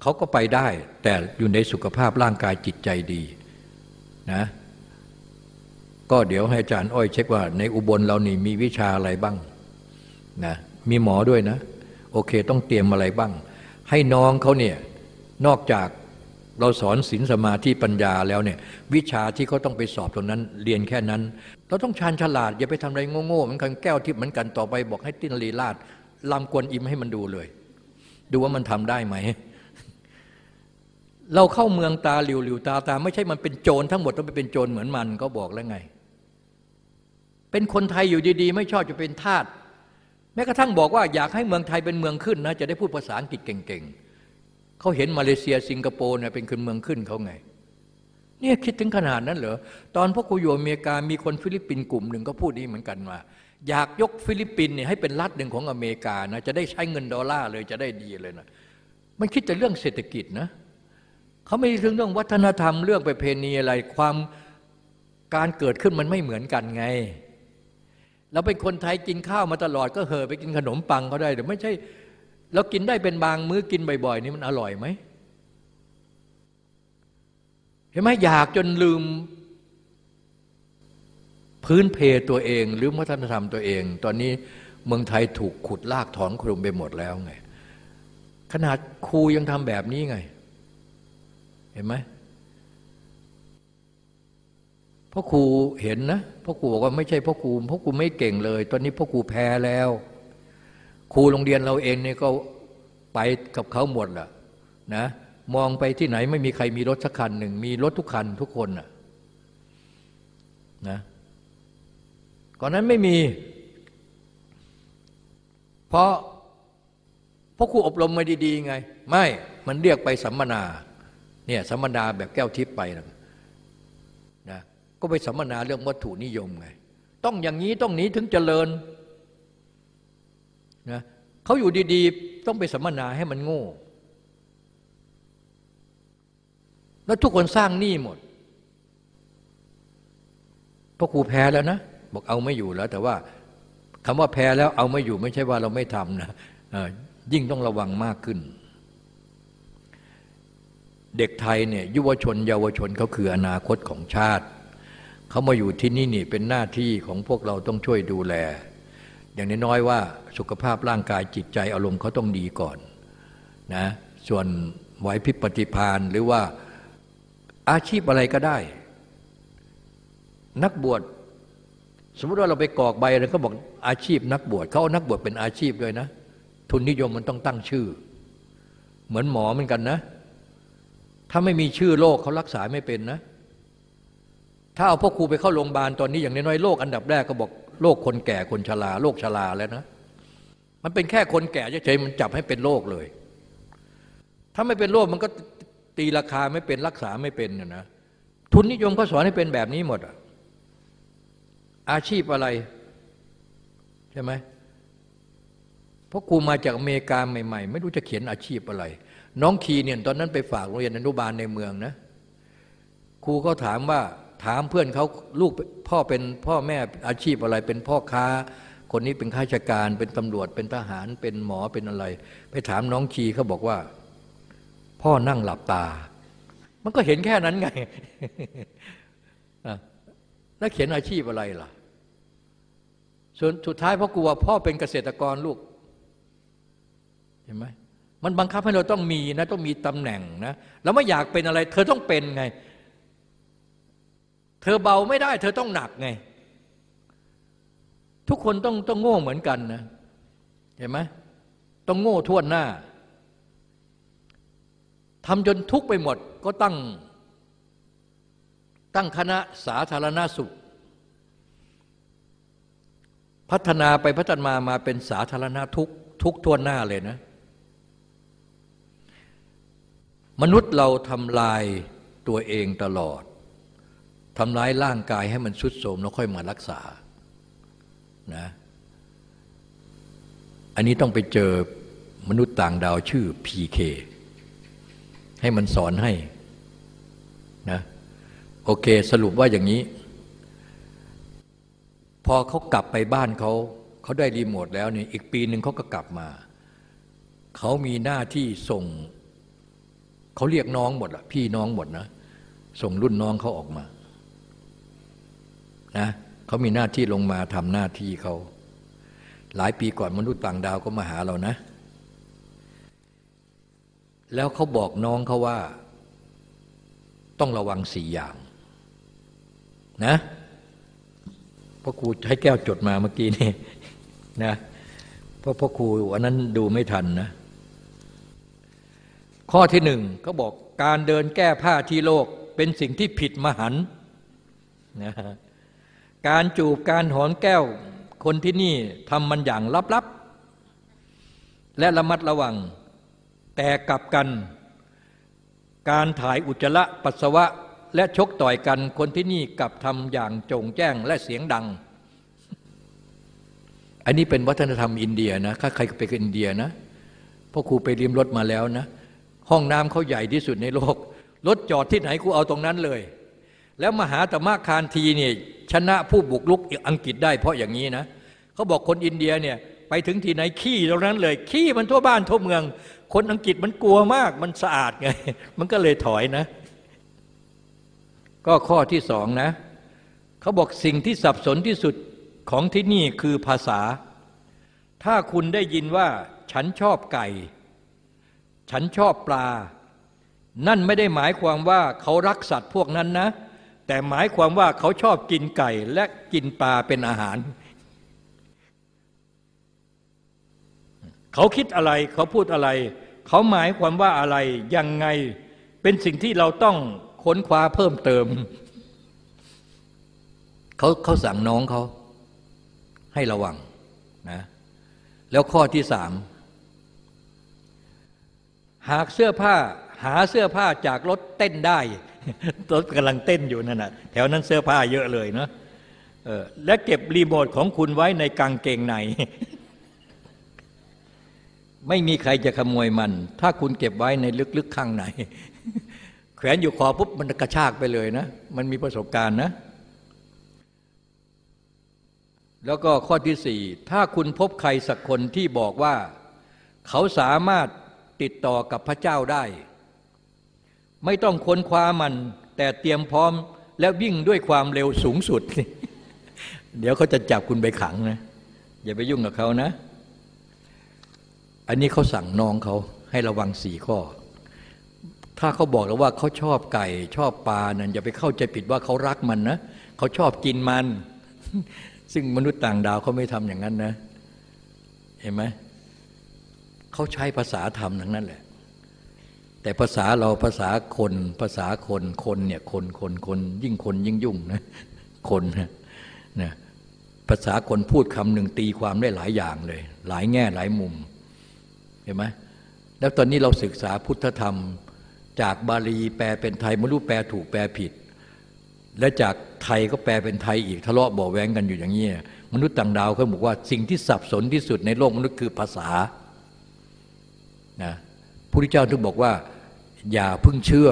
เขาก็ไปได้แต่อยู่ในสุขภาพร่างกายจิตใจดีนะก็เดี๋ยวให้อาจารย์อ้อยเช็คว่า ในอุบลเรานี่มีวิชาอะไรบ้างนะมีหมอด้วยนะ โอเคต้องเตรียมอะไรบ้าง ให้น้องเขาเนี่ยนอกจากเราสอนศีลสมาธิปัญญาแล้วเนี่ยวิชาที่เขาต้องไปสอบตรงนั้น เรียนแค่นั้น เราต้องชาญฉลาด อย่าไปทำอะไรโง่ๆเหมือนกันแก้วทิพย์เหมือนกันต่อไปบอกให้ติ้นลีลาด ลำกวนอิมให้มันดูเลย ดูว่ามันทำได้ไหม เราเข้าเมืองตาหลิวหลิวตาตา ไม่ใช่มันเป็นโจรทั้งหมดต้องไปเป็นโจรเหมือนมันก็บอกแล้วไง เป็นคนไทยอยู่ดีๆ ไม่ชอบจะเป็นทาสแม้กระทั่งบอกว่าอยากให้เมืองไทยเป็นเมืองขึ้นนะ จะได้พูดภาษาอังกฤษเก่งๆเขาเห็นมาเลเซียสิงคโปร์เนี่ยเป็นคนเมืองขึ้นเขาไงเนี่ยคิดถึงขนาดนั้นเหรอตอนพ่อครูอยู่อเมริกามีคนฟิลิปปินส์กลุ่มหนึ่งก็พูดนี้เหมือนกันว่า อยากยกฟิลิปปินส์เนี่ยให้เป็นรัฐหนึ่งของอเมริกานะจะได้ใช้เงินดอลลาร์เลยจะได้ดีเลยนะมันคิดแต่เรื่องเศรษฐกิจนะเขาไม่ถึงเรื่องวัฒนธรรมเรื่องประเพณีอะไรความการเกิดขึ้นมันไม่เหมือนกันไงเราเป็นคนไทยกินข้าวมาตลอดก็เหอไปกินขนมปังก็ได้แต่ไม่ใช่เรากินได้เป็นบางมื้อกินบ่อยๆนี่มันอร่อยไหมเห็นไหมอยากจนลืม พื้นเพตัวเอง หรือวัฒนธรรมตัวเอง ตอนนี้เมืองไทยถูกขุดลากถอนคลุมไปหมดแล้วไง ขนาดครูยังทำแบบนี้ไง เห็นไหมพ่อครูเห็นนะพ่อครูบอกว่าไม่ใช่พ่อครูพ่อครูไม่เก่งเลย ตอนนี้พ่อครูแพ้แล้ว ครูโรงเรียนเราเองเนี่ยก็ไปกับเขาหมดแหละนะมองไปที่ไหนไม่มีใครมีรถสักคันหนึ่ง มีรถทุกคันทุกคนน่ะนะ ก่อนนั้นไม่มี เพราะพ่อครูอบรมมาดี ๆ ไง ไม่มันเรียกไปสัมมนาเนี่ยสัมมนาแบบแก้วทิพย์ไปนะนะก็ไปสัมมนาเรื่องวัตถุนิยมไง ต้องอย่างนี้ต้องนี้ถึงเจริญนะเขาอยู่ดีๆ ต้องไปสัมมนาให้มันโง่ แล้วทุกคนสร้างหนี้หมดพ่อครูแพ้แล้วนะ บอกเอาไม่อยู่แล้ว แต่ว่าคำว่าแพ้แล้วเอาไม่อยู่ไม่ใช่ว่าเราไม่ทำนะยิ่งต้องระวังมากขึ้น เด็กไทยเนี่ยยุวชน เยาวชนเขาคืออนาคตของชาติเขามาอยู่ที่นี่นี่เป็นหน้าที่ของพวกเราต้องช่วยดูแล อย่างน้อยๆว่าสุขภาพร่างกายจิตใจอารมณ์เขาต้องดีก่อนนะส่วนไหวพริบปฏิพานหรือว่าอาชีพอะไรก็ได้ นักบวช สมมติว่าเราไปกรอกใบแล้วเขาบอกอาชีพนักบวชเขาเอานักบวชเป็นอาชีพด้วยนะ ทุนนิยมมันต้องตั้งชื่อ เหมือนหมอเหมือนกันนะ ถ้าไม่มีชื่อโรคเขารักษาไม่เป็นนะ ถ้าเอาพ่อครูไปเข้าโรงพยาบาลตอนนี้อย่างน้อยโรคอันดับแรกก็บอกโรคคนแก่คนชราโรคชราแล้วนะ มันเป็นแค่คนแก่เฉยๆมันจับให้เป็นโรคเลย ถ้าไม่เป็นโรคมันก็ตีราคาไม่เป็นรักษาไม่เป็นนะทุนนิยมเขาสอนให้เป็นแบบนี้หมดอะ อาชีพอะไร ใช่ไหมเพราะครูมาจากอเมริกาใหม่ ๆ ไม่รู้จะเขียนอาชีพอะไร น้องคีเนี่ยตอนนั้นไปฝากโรงเรียนอนุบาลในเมืองนะครูเขาถามว่าถามเพื่อนเขาลูกพ่อเป็นพ่อแม่อาชีพอะไร เป็นพ่อค้า คนนี้เป็นข้าราชการ เป็นตำรวจเป็นทหารเป็นหมอเป็นอะไร ไปถามน้องคีเขาบอกว่า พ่อนั่งหลับตา มันก็เห็นแค่นั้นไง แล้วเขียนอาชีพอะไรล่ะส่วนสุดท้ายพ่อกลัวพ่อเป็นเกษตรกรลูก เห็นไหมมันบังคับให้เราต้องมีนะต้องมีตำแหน่งนะแล้วไม่อยากเป็นอะไร เธอต้องเป็นไง เธอเบาไม่ได้ เธอต้องหนักไง ทุกคนต้องต้องโง่เหมือนกันนะเห็นไหมต้องโง่ท่วนหน้าทำจนทุกไปหมดก็ตั้ง ตั้งคณะสาธารณาสุข พัฒนาไปพัฒนามาเป็นสาธารณาทุกทุกทั่วหน้าเลยนะ มนุษย์เราทำลายตัวเองตลอดทำร้ายร่างกายให้มันสุดโทมแล้วค่อยมารักษานะอันนี้ต้องไปเจอมนุษย์ต่างดาวชื่อพีเคให้มันสอนให้นะ โอเค สรุปว่าอย่างนี้ พอเขากลับไปบ้านเขาเขาได้รีโมทแล้วเนี่ยอีกปีหนึ่งเขาก็กลับมาเขามีหน้าที่ส่งเขาเรียกน้องหมดอะพี่น้องหมดนะ ส่งรุ่นน้องเขาออกมานะเขามีหน้าที่ลงมาทำหน้าที่เขา หลายปีก่อนมนุษย์ต่างดาวก็มาหาเรานะ แล้วเขาบอกน้องเขาว่า ต้องระวังสี่อย่าง นะพ่อครูใช้แก้วจดมาเมื่อกี้นี่นะเพราะพ่อครูวันนั้นดูไม่ทันนะ ข้อที่หนึ่งเขาบอกการเดินแก้ผ้าที่โลกเป็นสิ่งที่ผิดมหันนะการจูบการหอนแก้วคนที่นี่ทำมันอย่างลับๆ และระมัดระวัง แต่กลับกัน การถ่ายอุจจาระปัสสาวะ และชกต่อยกันคนที่นี่กลับทำอย่างจงแจ้งและเสียงดัง อันนี้เป็นวัฒนธรรมอินเดียนะถ้าใครไปอินเดียนะพ่อครูไปริมรถมาแล้วนะ ห้องน้ำเขาใหญ่ที่สุดในโลกรถจอดที่ไหนกูเอาตรงนั้นเลย แล้วมหาตมะคารทีเนี่ยชนะผู้บุกลุกอังกฤษได้เพราะอย่างนี้นะเขาบอกคนอินเดียเนี่ยไปถึงที่ไหนขี้ตรงนั้นเลย ขี้มันทั่วบ้านทั่วเมือง คนอังกฤษมันกลัวมากมันสะอาดไง มันก็เลยถอยนะ ก็ข้อที่สองนะเขาบอกสิ่งที่สับสนที่สุดของที่นี่คือภาษา ถ้าคุณได้ยินว่า ฉันชอบไก่ ฉันชอบปลา นั่นไม่ได้หมายความว่าเขารักสัตว์พวกนั้นนะ แต่หมายความว่าเขาชอบกินไก่และกินปลาเป็นอาหาร เขาคิดอะไรเขาพูดอะไร เขาหมายความว่าอะไรยังไงเป็นสิ่งที่เราต้อง ค้นคว้าเพิ่มเติม เขาเขาสั่งน้องเขาให้ระวังนะแล้วข้อที่สาม หากเสื้อผ้าหาเสื้อผ้าจากรถเต้นได้รถกำลังเต้นอยู่นั่นนะแถวนั้นเสื้อผ้าเยอะเลยเนาะและเก็บรีโมทของคุณไว้ในกางเกงใน ไม่มีใครจะขโมยมัน ถ้าคุณเก็บไว้ในลึกๆข้างใน ขวนอยู่คอปุ๊บมันกระชากไปเลยนะ มันมีประสบการณ์นะ แล้วก็ข้อที่สี่ถ้าคุณพบใครสักคนที่บอกว่า เขาสามารถติดต่อกับพระเจ้าได้ ไม่ต้องค้นคว้ามัน แต่เตรียมพร้อมและวิ่งด้วยความเร็วสูงสุด เดี๋ยวเขาจะจับคุณไปขังนะ อย่าไปยุ่งกับเขานะ อันนี้เขาสั่งน้องเขาให้ระวังสี่ข้อ ถ้าเขาบอกแล้วว่าเขาชอบไก่ ชอบปลานั่นอย่าไปเข้าใจผิดว่าเขารักมันนะเขาชอบกินมัน ซึ่งมนุษย์ต่างดาวเขาไม่ทำอย่างนั้นนะ เห็นไหมเขาใช้ภาษาธรรมทั้งนั้นแหละ แต่ภาษาเราภาษาคนภาษาคนคนเนี่ยคนคนคนยิ่งคนยิ่งยุ่งนะคนนะนะภาษาคนพูดคำหนึ่งตีความได้หลายอย่างเลย หลายแง่หลายมุม เห็นไหมแล้วตอนนี้เราศึกษาพุทธธรรม จากบาลีแปลเป็นไทยไม่รู้แปลถูกแปลผิด และจากไทยก็แปลเป็นไทยอีกทะเลาะเบาแวงกันอยู่อย่างนี้มนุษย์ต่างดาวเขาบอกว่าสิ่งที่สับสนที่สุดในโลกมนุษย์คือภาษานะพระพุทธเจ้าถึงบอกว่า อย่าพิ่งเชื่อ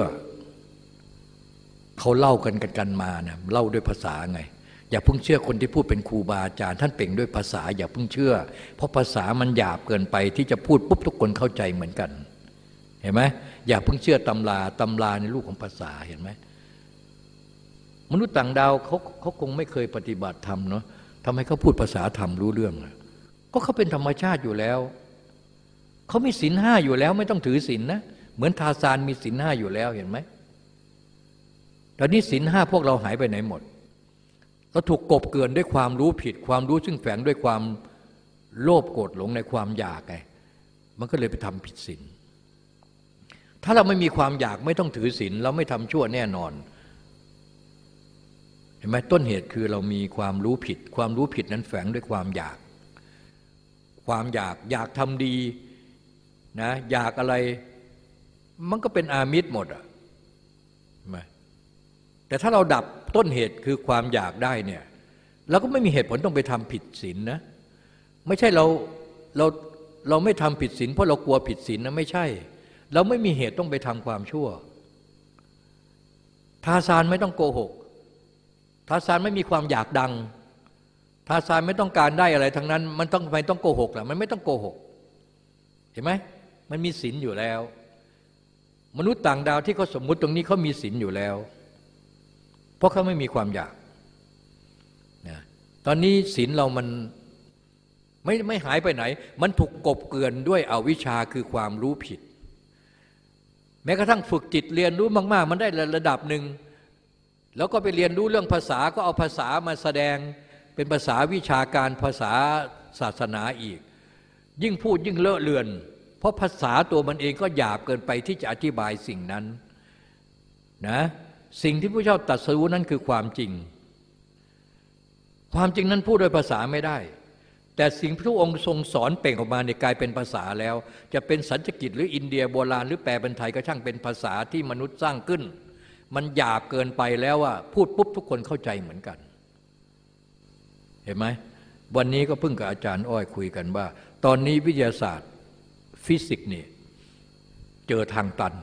เขาเล่ากันกันกันมานะเล่าด้วยภาษาไง อย่าพิ่งเชื่อคนที่พูดเป็นครูบาอาจารย์ ท่านเป่งด้วยภาษา อย่าพิ่งเชื่อ เพราะภาษามันหยาบเกินไปที่จะพูดปุ๊บทุกคนเข้าใจเหมือนกัน เห็นไหมอย่าเพิ่งเชื่อตำราตำราในลูกของภาษาเห็นไหมมนุษย์ต่างดาวเขาเขาคงไม่เคยปฏิบัติธรรมเนาะทำให้เขาพูดภาษาธรรมรู้เรื่องก็เขาเป็นธรรมชาติอยู่แล้วเขามีศีลห้าอยู่แล้ว ไม่ต้องถือศีลนนะเหมือนทาซานมีศีลห้าอยู่แล้วเห็นไหมตอนนี้ศีลห้าพวกเราหายไปไหนหมดเราถูกกบเกินด้วยความรู้ผิด ความรู้ซึ่งแฝงด้วยความโลภโกรธหลงในความอยากไงมันก็เลยไปทำผิดศีล ถ้าเราไม่มีความอยากไม่ต้องถือศีลเราไม่ทำชั่วแน่นอนเห็นไหมต้นเหตุคือเรามีความรู้ผิด ความรู้ผิดนั้นแฝงด้วยความอยาก ความอยากอยากทำดีนะอยากอะไรมันก็เป็นอามิตรหมดอะแต่ถ้าเราดับต้นเหตุคือความอยากได้เนี่ยเราก็ไม่มีเหตุผลต้องไปทำผิดศีลนนะไม่ใช่เราเราเราไม่ทำผิดศีลเพราะเรากลัวผิดศีลนะไม่ใช่ เราไม่มีเหตุต้องไปทำความชั่ว ทาซานไม่ต้องโกหก ทาซานไม่มีความอยากดัง ทาซานไม่ต้องการได้อะไรทั้งนั้น มันต้องไม่ต้องโกหกล่ะมันไม่ต้องโกหก เห็นไหมมันมีศีลอยู่แล้ว มนุษย์ต่างดาวที่เขาสมมุติตรงนี้เขามีศีลอยู่แล้ว เพราะเขาไม่มีความอยากนะตอนนี้ศีลเรามันไม่ไม่หายไปไหน มันถูกกบเกลื่อนด้วยอวิชชาคือความรู้ผิด แม้กระทั่งฝึกจิตเรียนรู้มาก ๆ มันได้ระดับหนึ่ง แล้วก็ไปเรียนรู้เรื่องภาษาก็เอาภาษามาแสดงเป็นภาษาวิชาการภาษาศาสนาอีก ยิ่งพูดยิ่งเลอะเลือน เพราะภาษาตัวมันเองก็หยาบเกินไปที่จะอธิบายสิ่งนั้นนะสิ่งที่พระเจ้าตรัสรู้นั้นคือความจริง ความจริงนั้นพูดโดยภาษาไม่ได้ แต่สิ่งพระองค์ทรงสอนเป่งออกมาในกลายเป็นภาษาแล้ว จะเป็นสัญชกิจหรืออินเดียโบราณหรือแปลเป็นไทยก็ช่างเป็นภาษาที่มนุษย์สร้างขึ้น มันหยาบเกินไปแล้วว่าพูดปุ๊บทุกคนเข้าใจเหมือนกัน เห็นไหมวันนี้ก็เพิ่งกับอาจารย์อ้อยคุยกันว่า ตอนนี้วิทยาศาสตร์ฟิสิกส์เนี่ยเจอทางตัน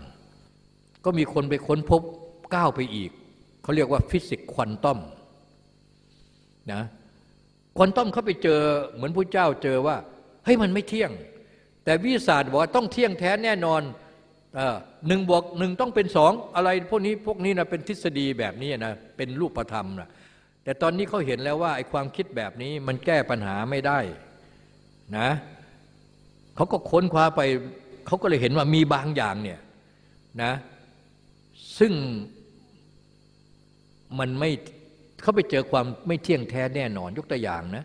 ก็มีคนไปค้นพบก้าวไปอีก เขาเรียกว่าฟิสิกส์ควอนตัมนะ ควอนตัมเขาไปเจอเหมือนพระเจ้าเจอว่าเฮ้ยมันไม่เที่ยง แต่วิทยาศาสตร์บอกว่าต้องเที่ยงแท้แน่นอนหนึ่งบวกหนึ่งต้องเป็นสองอะไรพวกนี้พวกนี้นะเป็นทฤษฎีแบบนี้นะเป็นรูปธรรมนะแต่ตอนนี้เขาเห็นแล้วว่าไอ้ความคิดแบบนี้มันแก้ปัญหาไม่ได้นะเขาก็ค้นคว้าไปเขาก็เลยเห็นว่ามีบางอย่างเนี่ยนะซึ่งมันไม่ เขาไปเจอความไม่เที่ยงแท้แน่นอนยกตัวอย่างนะ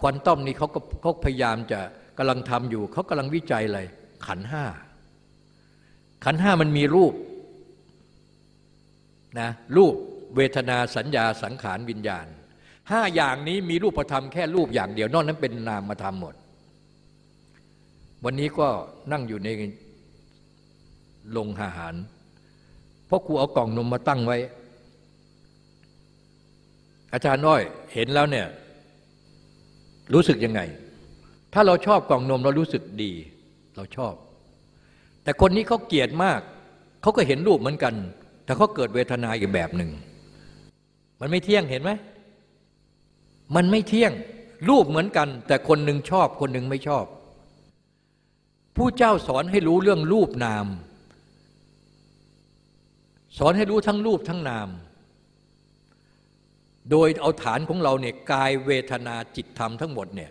ควอนตัมนี่เขาก็เขาพยายามจะกำลังทำอยู่เขากำลังวิจัยอะไรขันห้าขันห้ามันมีรูปนะรูปเวทนาสัญญาสังขารวิญญาณห้าอย่างนี้มีรูปธรรมแค่รูปอย่างเดียวนอกนั้นเป็นนามธรรมหมด วันนี้ก็นั่งอยู่ในโรงอาหาร เพราะครูเอากล่องนมมาตั้งไว้ อาจารย์น้อยเห็นแล้วเนี่ยรู้สึกยังไง ถ้าเราชอบกล่องนมเรารู้สึกดี เราชอบ แต่คนนี้เขาเกลียดมาก เขาก็เห็นรูปเหมือนกัน แต่เขาเกิดเวทนาอีกแบบหนึ่ง มันไม่เที่ยงเห็นไหม มันไม่เที่ยง รูปเหมือนกัน แต่คนหนึ่งชอบคนหนึ่งไม่ชอบ ผู้เจ้าสอนให้รู้เรื่องรูปนาม สอนให้รู้ทั้งรูปทั้งนาม โดยเอาฐานของเราเนี่ยกายเวทนาจิตธรรมทั้งหมดเนี่ย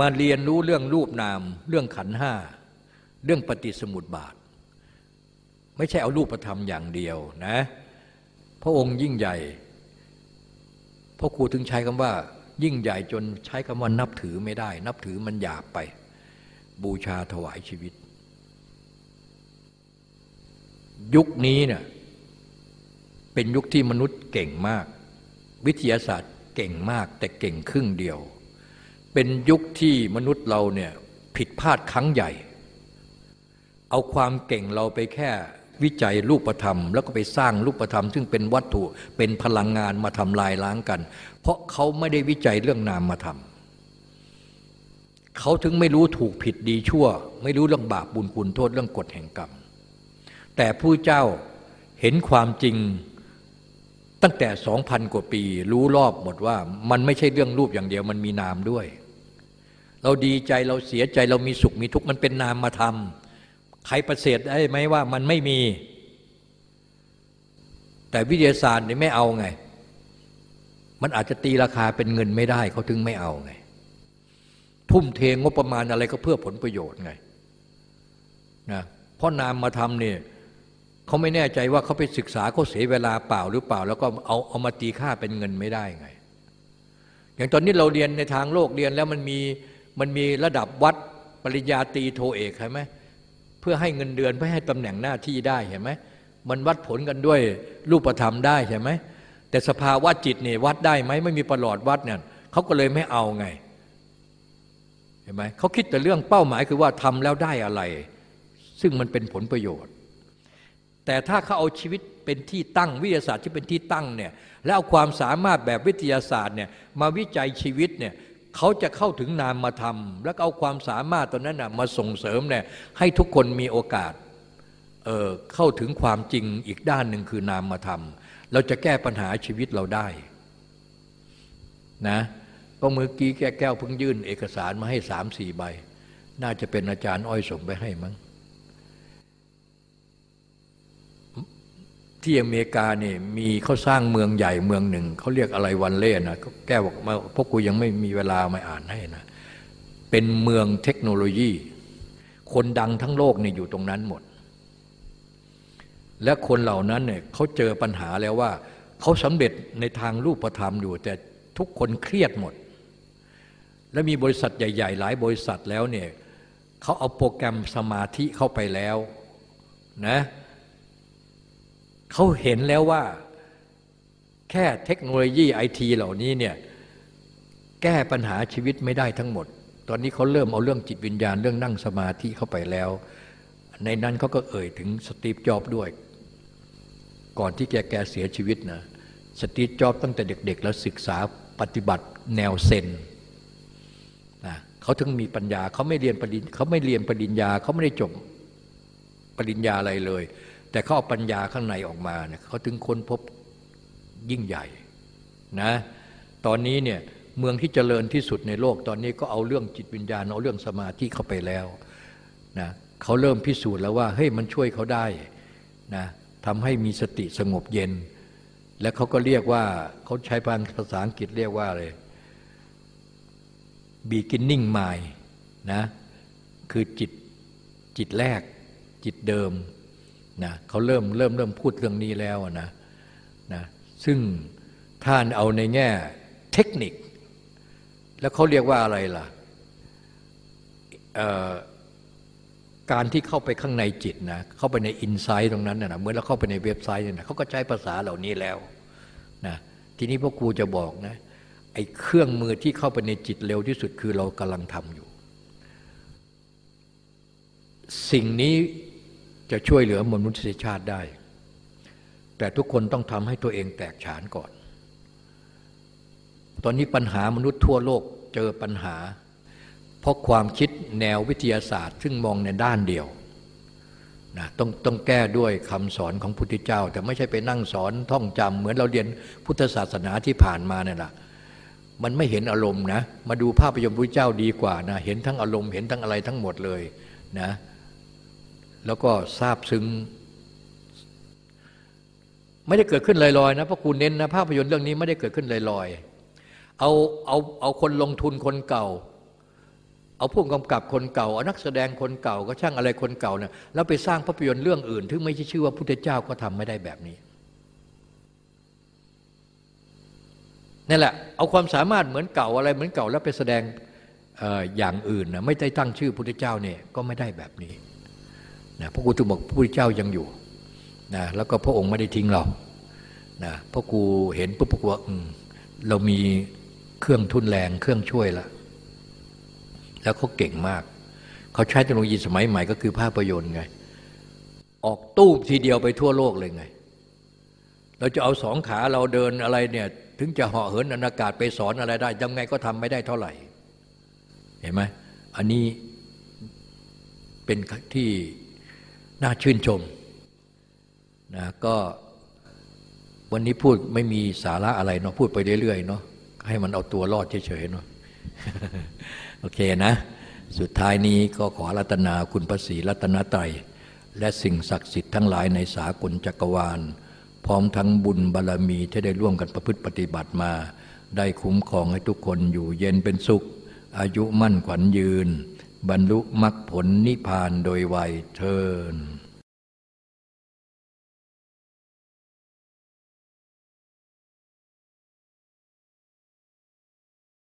มาเรียนรู้เรื่องรูปนาม เรื่องขันห้า เรื่องปฏิสมุติบาท ไม่ใช่เอารูปธรรมอย่างเดียวนะพระองค์ยิ่งใหญ่พ่อครูถึงใช้คำว่า ยิ่งใหญ่จนใช้คำว่านับถือไม่ได้ นับถือมันหยาบไป บูชาถวายชีวิต ยุคนี้เนี่ยเป็นยุคที่มนุษย์เก่งมาก วิทยาศาสตร์เก่งมากแต่เก่งครึ่งเดียว เป็นยุคที่มนุษย์เราเนี่ยผิดพลาดครั้งใหญ่ เอาความเก่งเราไปแค่วิจัยรูปธรรม แล้วก็ไปสร้างรูปธรรม ซึ่งเป็นวัตถุเป็นพลังงานมาทำลายล้างกัน เพราะเขาไม่ได้วิจัยเรื่องนามมาทำเขาถึงไม่รู้ถูกผิดดีชั่ว ไม่รู้เรื่องบาปบุญคุณโทษเรื่องกฎแห่งกรรม แต่ผู้เจ้าเห็นความจริง ตั้งแต่สองพันกว่าปี รู้รอบหมดว่ามันไม่ใช่เรื่องรูปอย่างเดียวมันมีนามด้วย เราดีใจเราเสียใจเรามีสุขมีทุกข์มันเป็นนามมาทำใครประเสริฐได้ไหมว่ามันไม่มี แต่วิทยาศาสตร์นี่ไม่เอาไง มันอาจจะตีราคาเป็นเงินไม่ได้เขาถึงไม่เอาไง ทุ่มเทงบประมาณอะไรก็เพื่อผลประโยชน์ไงนะเพราะนามมาทำเนี่ย เขาไม่แน่ใจว่าเขาไปศึกษาเขาเสียเวลาเปล่าหรือเปล่า แล้วก็เอาเอามาตีค่าเป็นเงินไม่ได้ไง อย่างตอนนี้เราเรียนในทางโลกเรียนแล้วมันมีมันมีระดับวัดปริญญาตีโทเอกใช่ไหมเพื่อให้เงินเดือนเพื่อให้ตำแหน่งหน้าที่ได้เห็นไหมมันวัดผลกันด้วยรูปธรรมได้ใช่ไหมแต่สภาวะจิตเนี่ยวัดได้ไหมไม่มีประหลอดวัดเนี่ยเขาก็เลยไม่เอาไงเห็นไหมเขาคิดแต่เรื่องเป้าหมายคือว่าทำแล้วได้อะไร ซึ่งมันเป็นผลประโยชน์ แต่ถ้าเขาเอาชีวิตเป็นที่ตั้งวิทยาศาสตร์ที่เป็นที่ตั้งเนี่ยแล้วเอาความสามารถแบบวิทยาศาสตร์เนี่ยมาวิจัยชีวิตเนี่ยเขาจะเข้าถึงนามมาทำแล้วเอาความสามารถตอนนั้นนะมาส่งเสริมเนี่ยให้ทุกคนมีโอกาสเเข้าถึงความจริงอีกด้านหนึ่งคือนามมาทำเราจะแก้ปัญหาชีวิตเราได้นะก็เมื่อกี้แก้แก้วเพิ่งยื่นเอกสารมาให้สามสี่ใบ น่าจะเป็นอาจารย์อ้อยส่งไปให้มั้ง ที่อเมริกาเนี่ยมีเขาสร้างเมืองใหญ่เมืองหนึ่งเขาเรียกอะไรวันเล่นะแกบอกมาพวกกูยังไม่มีเวลามาอ่านให้นะเป็นเมืองเทคโนโลยี คนดังทั้งโลกเนี่ยอยู่ตรงนั้นหมด และคนเหล่านั้นเนี่ยเขาเจอปัญหาแล้วว่าเขาสำเร็จในทางรูปธรรมอยู่ แต่ทุกคนเครียดหมด และมีบริษัทใหญ่ ๆ หลายบริษัทแล้วเนี่ยเขาเอาโปรแกรมสมาธิเข้าไปแล้วนะเขาเห็นแล้วว่าแค่เทคโนโลยีไอทีเหล่านี้เนี่ยแก้ปัญหาชีวิตไม่ได้ทั้งหมด ตอนนี้เขาเริ่มเอาเรื่องจิตวิญญาณเรื่องนั่งสมาธิเข้าไปแล้ว ในนั้นเขาก็เอ่ยถึงสตีฟจ็อบด้วย ก่อนที่แกแกเสียชีวิตนะสตีฟจ็อบตั้งแต่เด็ก ๆ แล้วศึกษาปฏิบัติแนวเซนนะเขาถึงมีปัญญาเขาไม่เรียนปริญเขาไม่เรียนปริญญาเขาไม่ได้จบปริญญาอะไรเลย แต่เขาเอาปัญญาข้างในออกมาเนี่ยเขาถึงค้นพบยิ่งใหญ่นะตอนนี้เนี่ยเมืองที่เจริญที่สุดในโลกตอนนี้ก็เอาเรื่องจิตวิญญาณเอาเรื่องสมาธิเข้าไปแล้วนะเขาเริ่มพิสูจน์แล้วว่าเฮ้ยมันช่วยเขาได้นะทำให้มีสติสงบเย็น และเขาก็เรียกว่าเขาใช้ภาษาอังกฤษเรียกว่าอะไร beginning mind นะคือจิตจิตแรกจิตเดิม นะเขาเริ่มเริ่มเริ่มพูดเรื่องนี้แล้วนะนะซึ่งท่านเอาในแง่เทคนิค แล้วเขาเรียกว่าอะไรล่ะการที่เข้าไปข้างในจิตนะเข้าไปในอินไซต์ตรงนั้นนะเหมือนเราเข้าไปในเว็บไซต์นะเขาก็ใช้ภาษาเหล่านี้แล้วนะทีนี้พ่อครูจะบอกนะไอ้เครื่องมือที่เข้าไปในจิตเร็วที่สุดคือเรากำลังทำอยู่ สิ่งนี้ จะช่วยเหลือมนุษยชาติได้ แต่ทุกคนต้องทำให้ตัวเองแตกฉานก่อน ตอนนี้ปัญหามนุษย์ทั่วโลกเจอปัญหา เพราะความคิดแนววิทยาศาสตร์ ซึ่งมองในด้านเดียวนะต้องต้องแก้ด้วยคำสอนของพุทธเจ้า แต่ไม่ใช่ไปนั่งสอนท่องจำเหมือนเราเรียนพุทธศาสนาที่ผ่านมาเนี่ยแหละมันไม่เห็นอารมณ์นะ มาดูภาพยนตร์พระเจ้าดีกว่านะ เห็นทั้งอารมณ์ เห็นทั้งอะไรทั้งหมดเลยนะ แล้วก็ทราบซึ้ง ไม่ได้เกิดขึ้นลอยๆนะเพราะคุณเน้นนะภาพยนตร์เรื่องนี้ไม่ได้เกิดขึ้นลอยๆเอาเอาเอาคนลงทุนคนเก่า เอาผู้กำกับคนเก่าเอานักแสดงคนเก่าก็ช่างอะไรคนเก่าเนี่ยแล้วไปสร้างภาพยนตร์เรื่องอื่นที่ไม่ใช่ชื่อว่าพุทธเจ้าก็ทำไม่ได้แบบนี้นี่แหละเอาความสามารถเหมือนเก่าอะไรเหมือนเก่าแล้วไปแสดงอย่างอื่นนะไม่ได้ตั้งชื่อพุทธเจ้าเนี่ยก็ไม่ได้แบบนี้ นะพระกูถึงบอกพระพุทธเจ้ายังอยู่นะแล้วก็พระองค์ไม่ได้ทิ้งเรานะพระกูเห็นปุ๊บพระกูเรามีเครื่องทุนแรงเครื่องช่วยแล้วแล้วเขาเก่งมาก เขาใช้เทคโนโลยีสมัยใหม่ก็คือภาพยนตร์ไง ออกตู้ทีเดียวไปทั่วโลกเลยไง เราจะเอาสองขาเราเดินอะไรเนี่ยถึงจะเหาะเหินอากาศไปสอนอะไรได้ยังไงก็ทำไม่ได้เท่าไหร่ เห็นไหมอันนี้เป็นที่ น่าชื่นชมนะก็วันนี้พูดไม่มีสาระอะไรเนาะพูดไปเรื่อยๆเนาะให้มันเอาตัวรอดเฉยๆเนาะโอเคนะ สุดท้ายนี้ก็ขอรัตนาคุณพระศรีรัตนตรัยและสิ่งศักดิ์สิทธิ์ทั้งหลายในสากลจักรวาล พร้อมทั้งบุญบารรมีที่ได้ร่วมกันประพฤติปฏิบัติมา ได้คุ้มครองให้ทุกคนอยู่เย็นเป็นสุข อายุมั่นขวัญยืน บรรลุมรรคผลนิพพานโดยไวยเทิน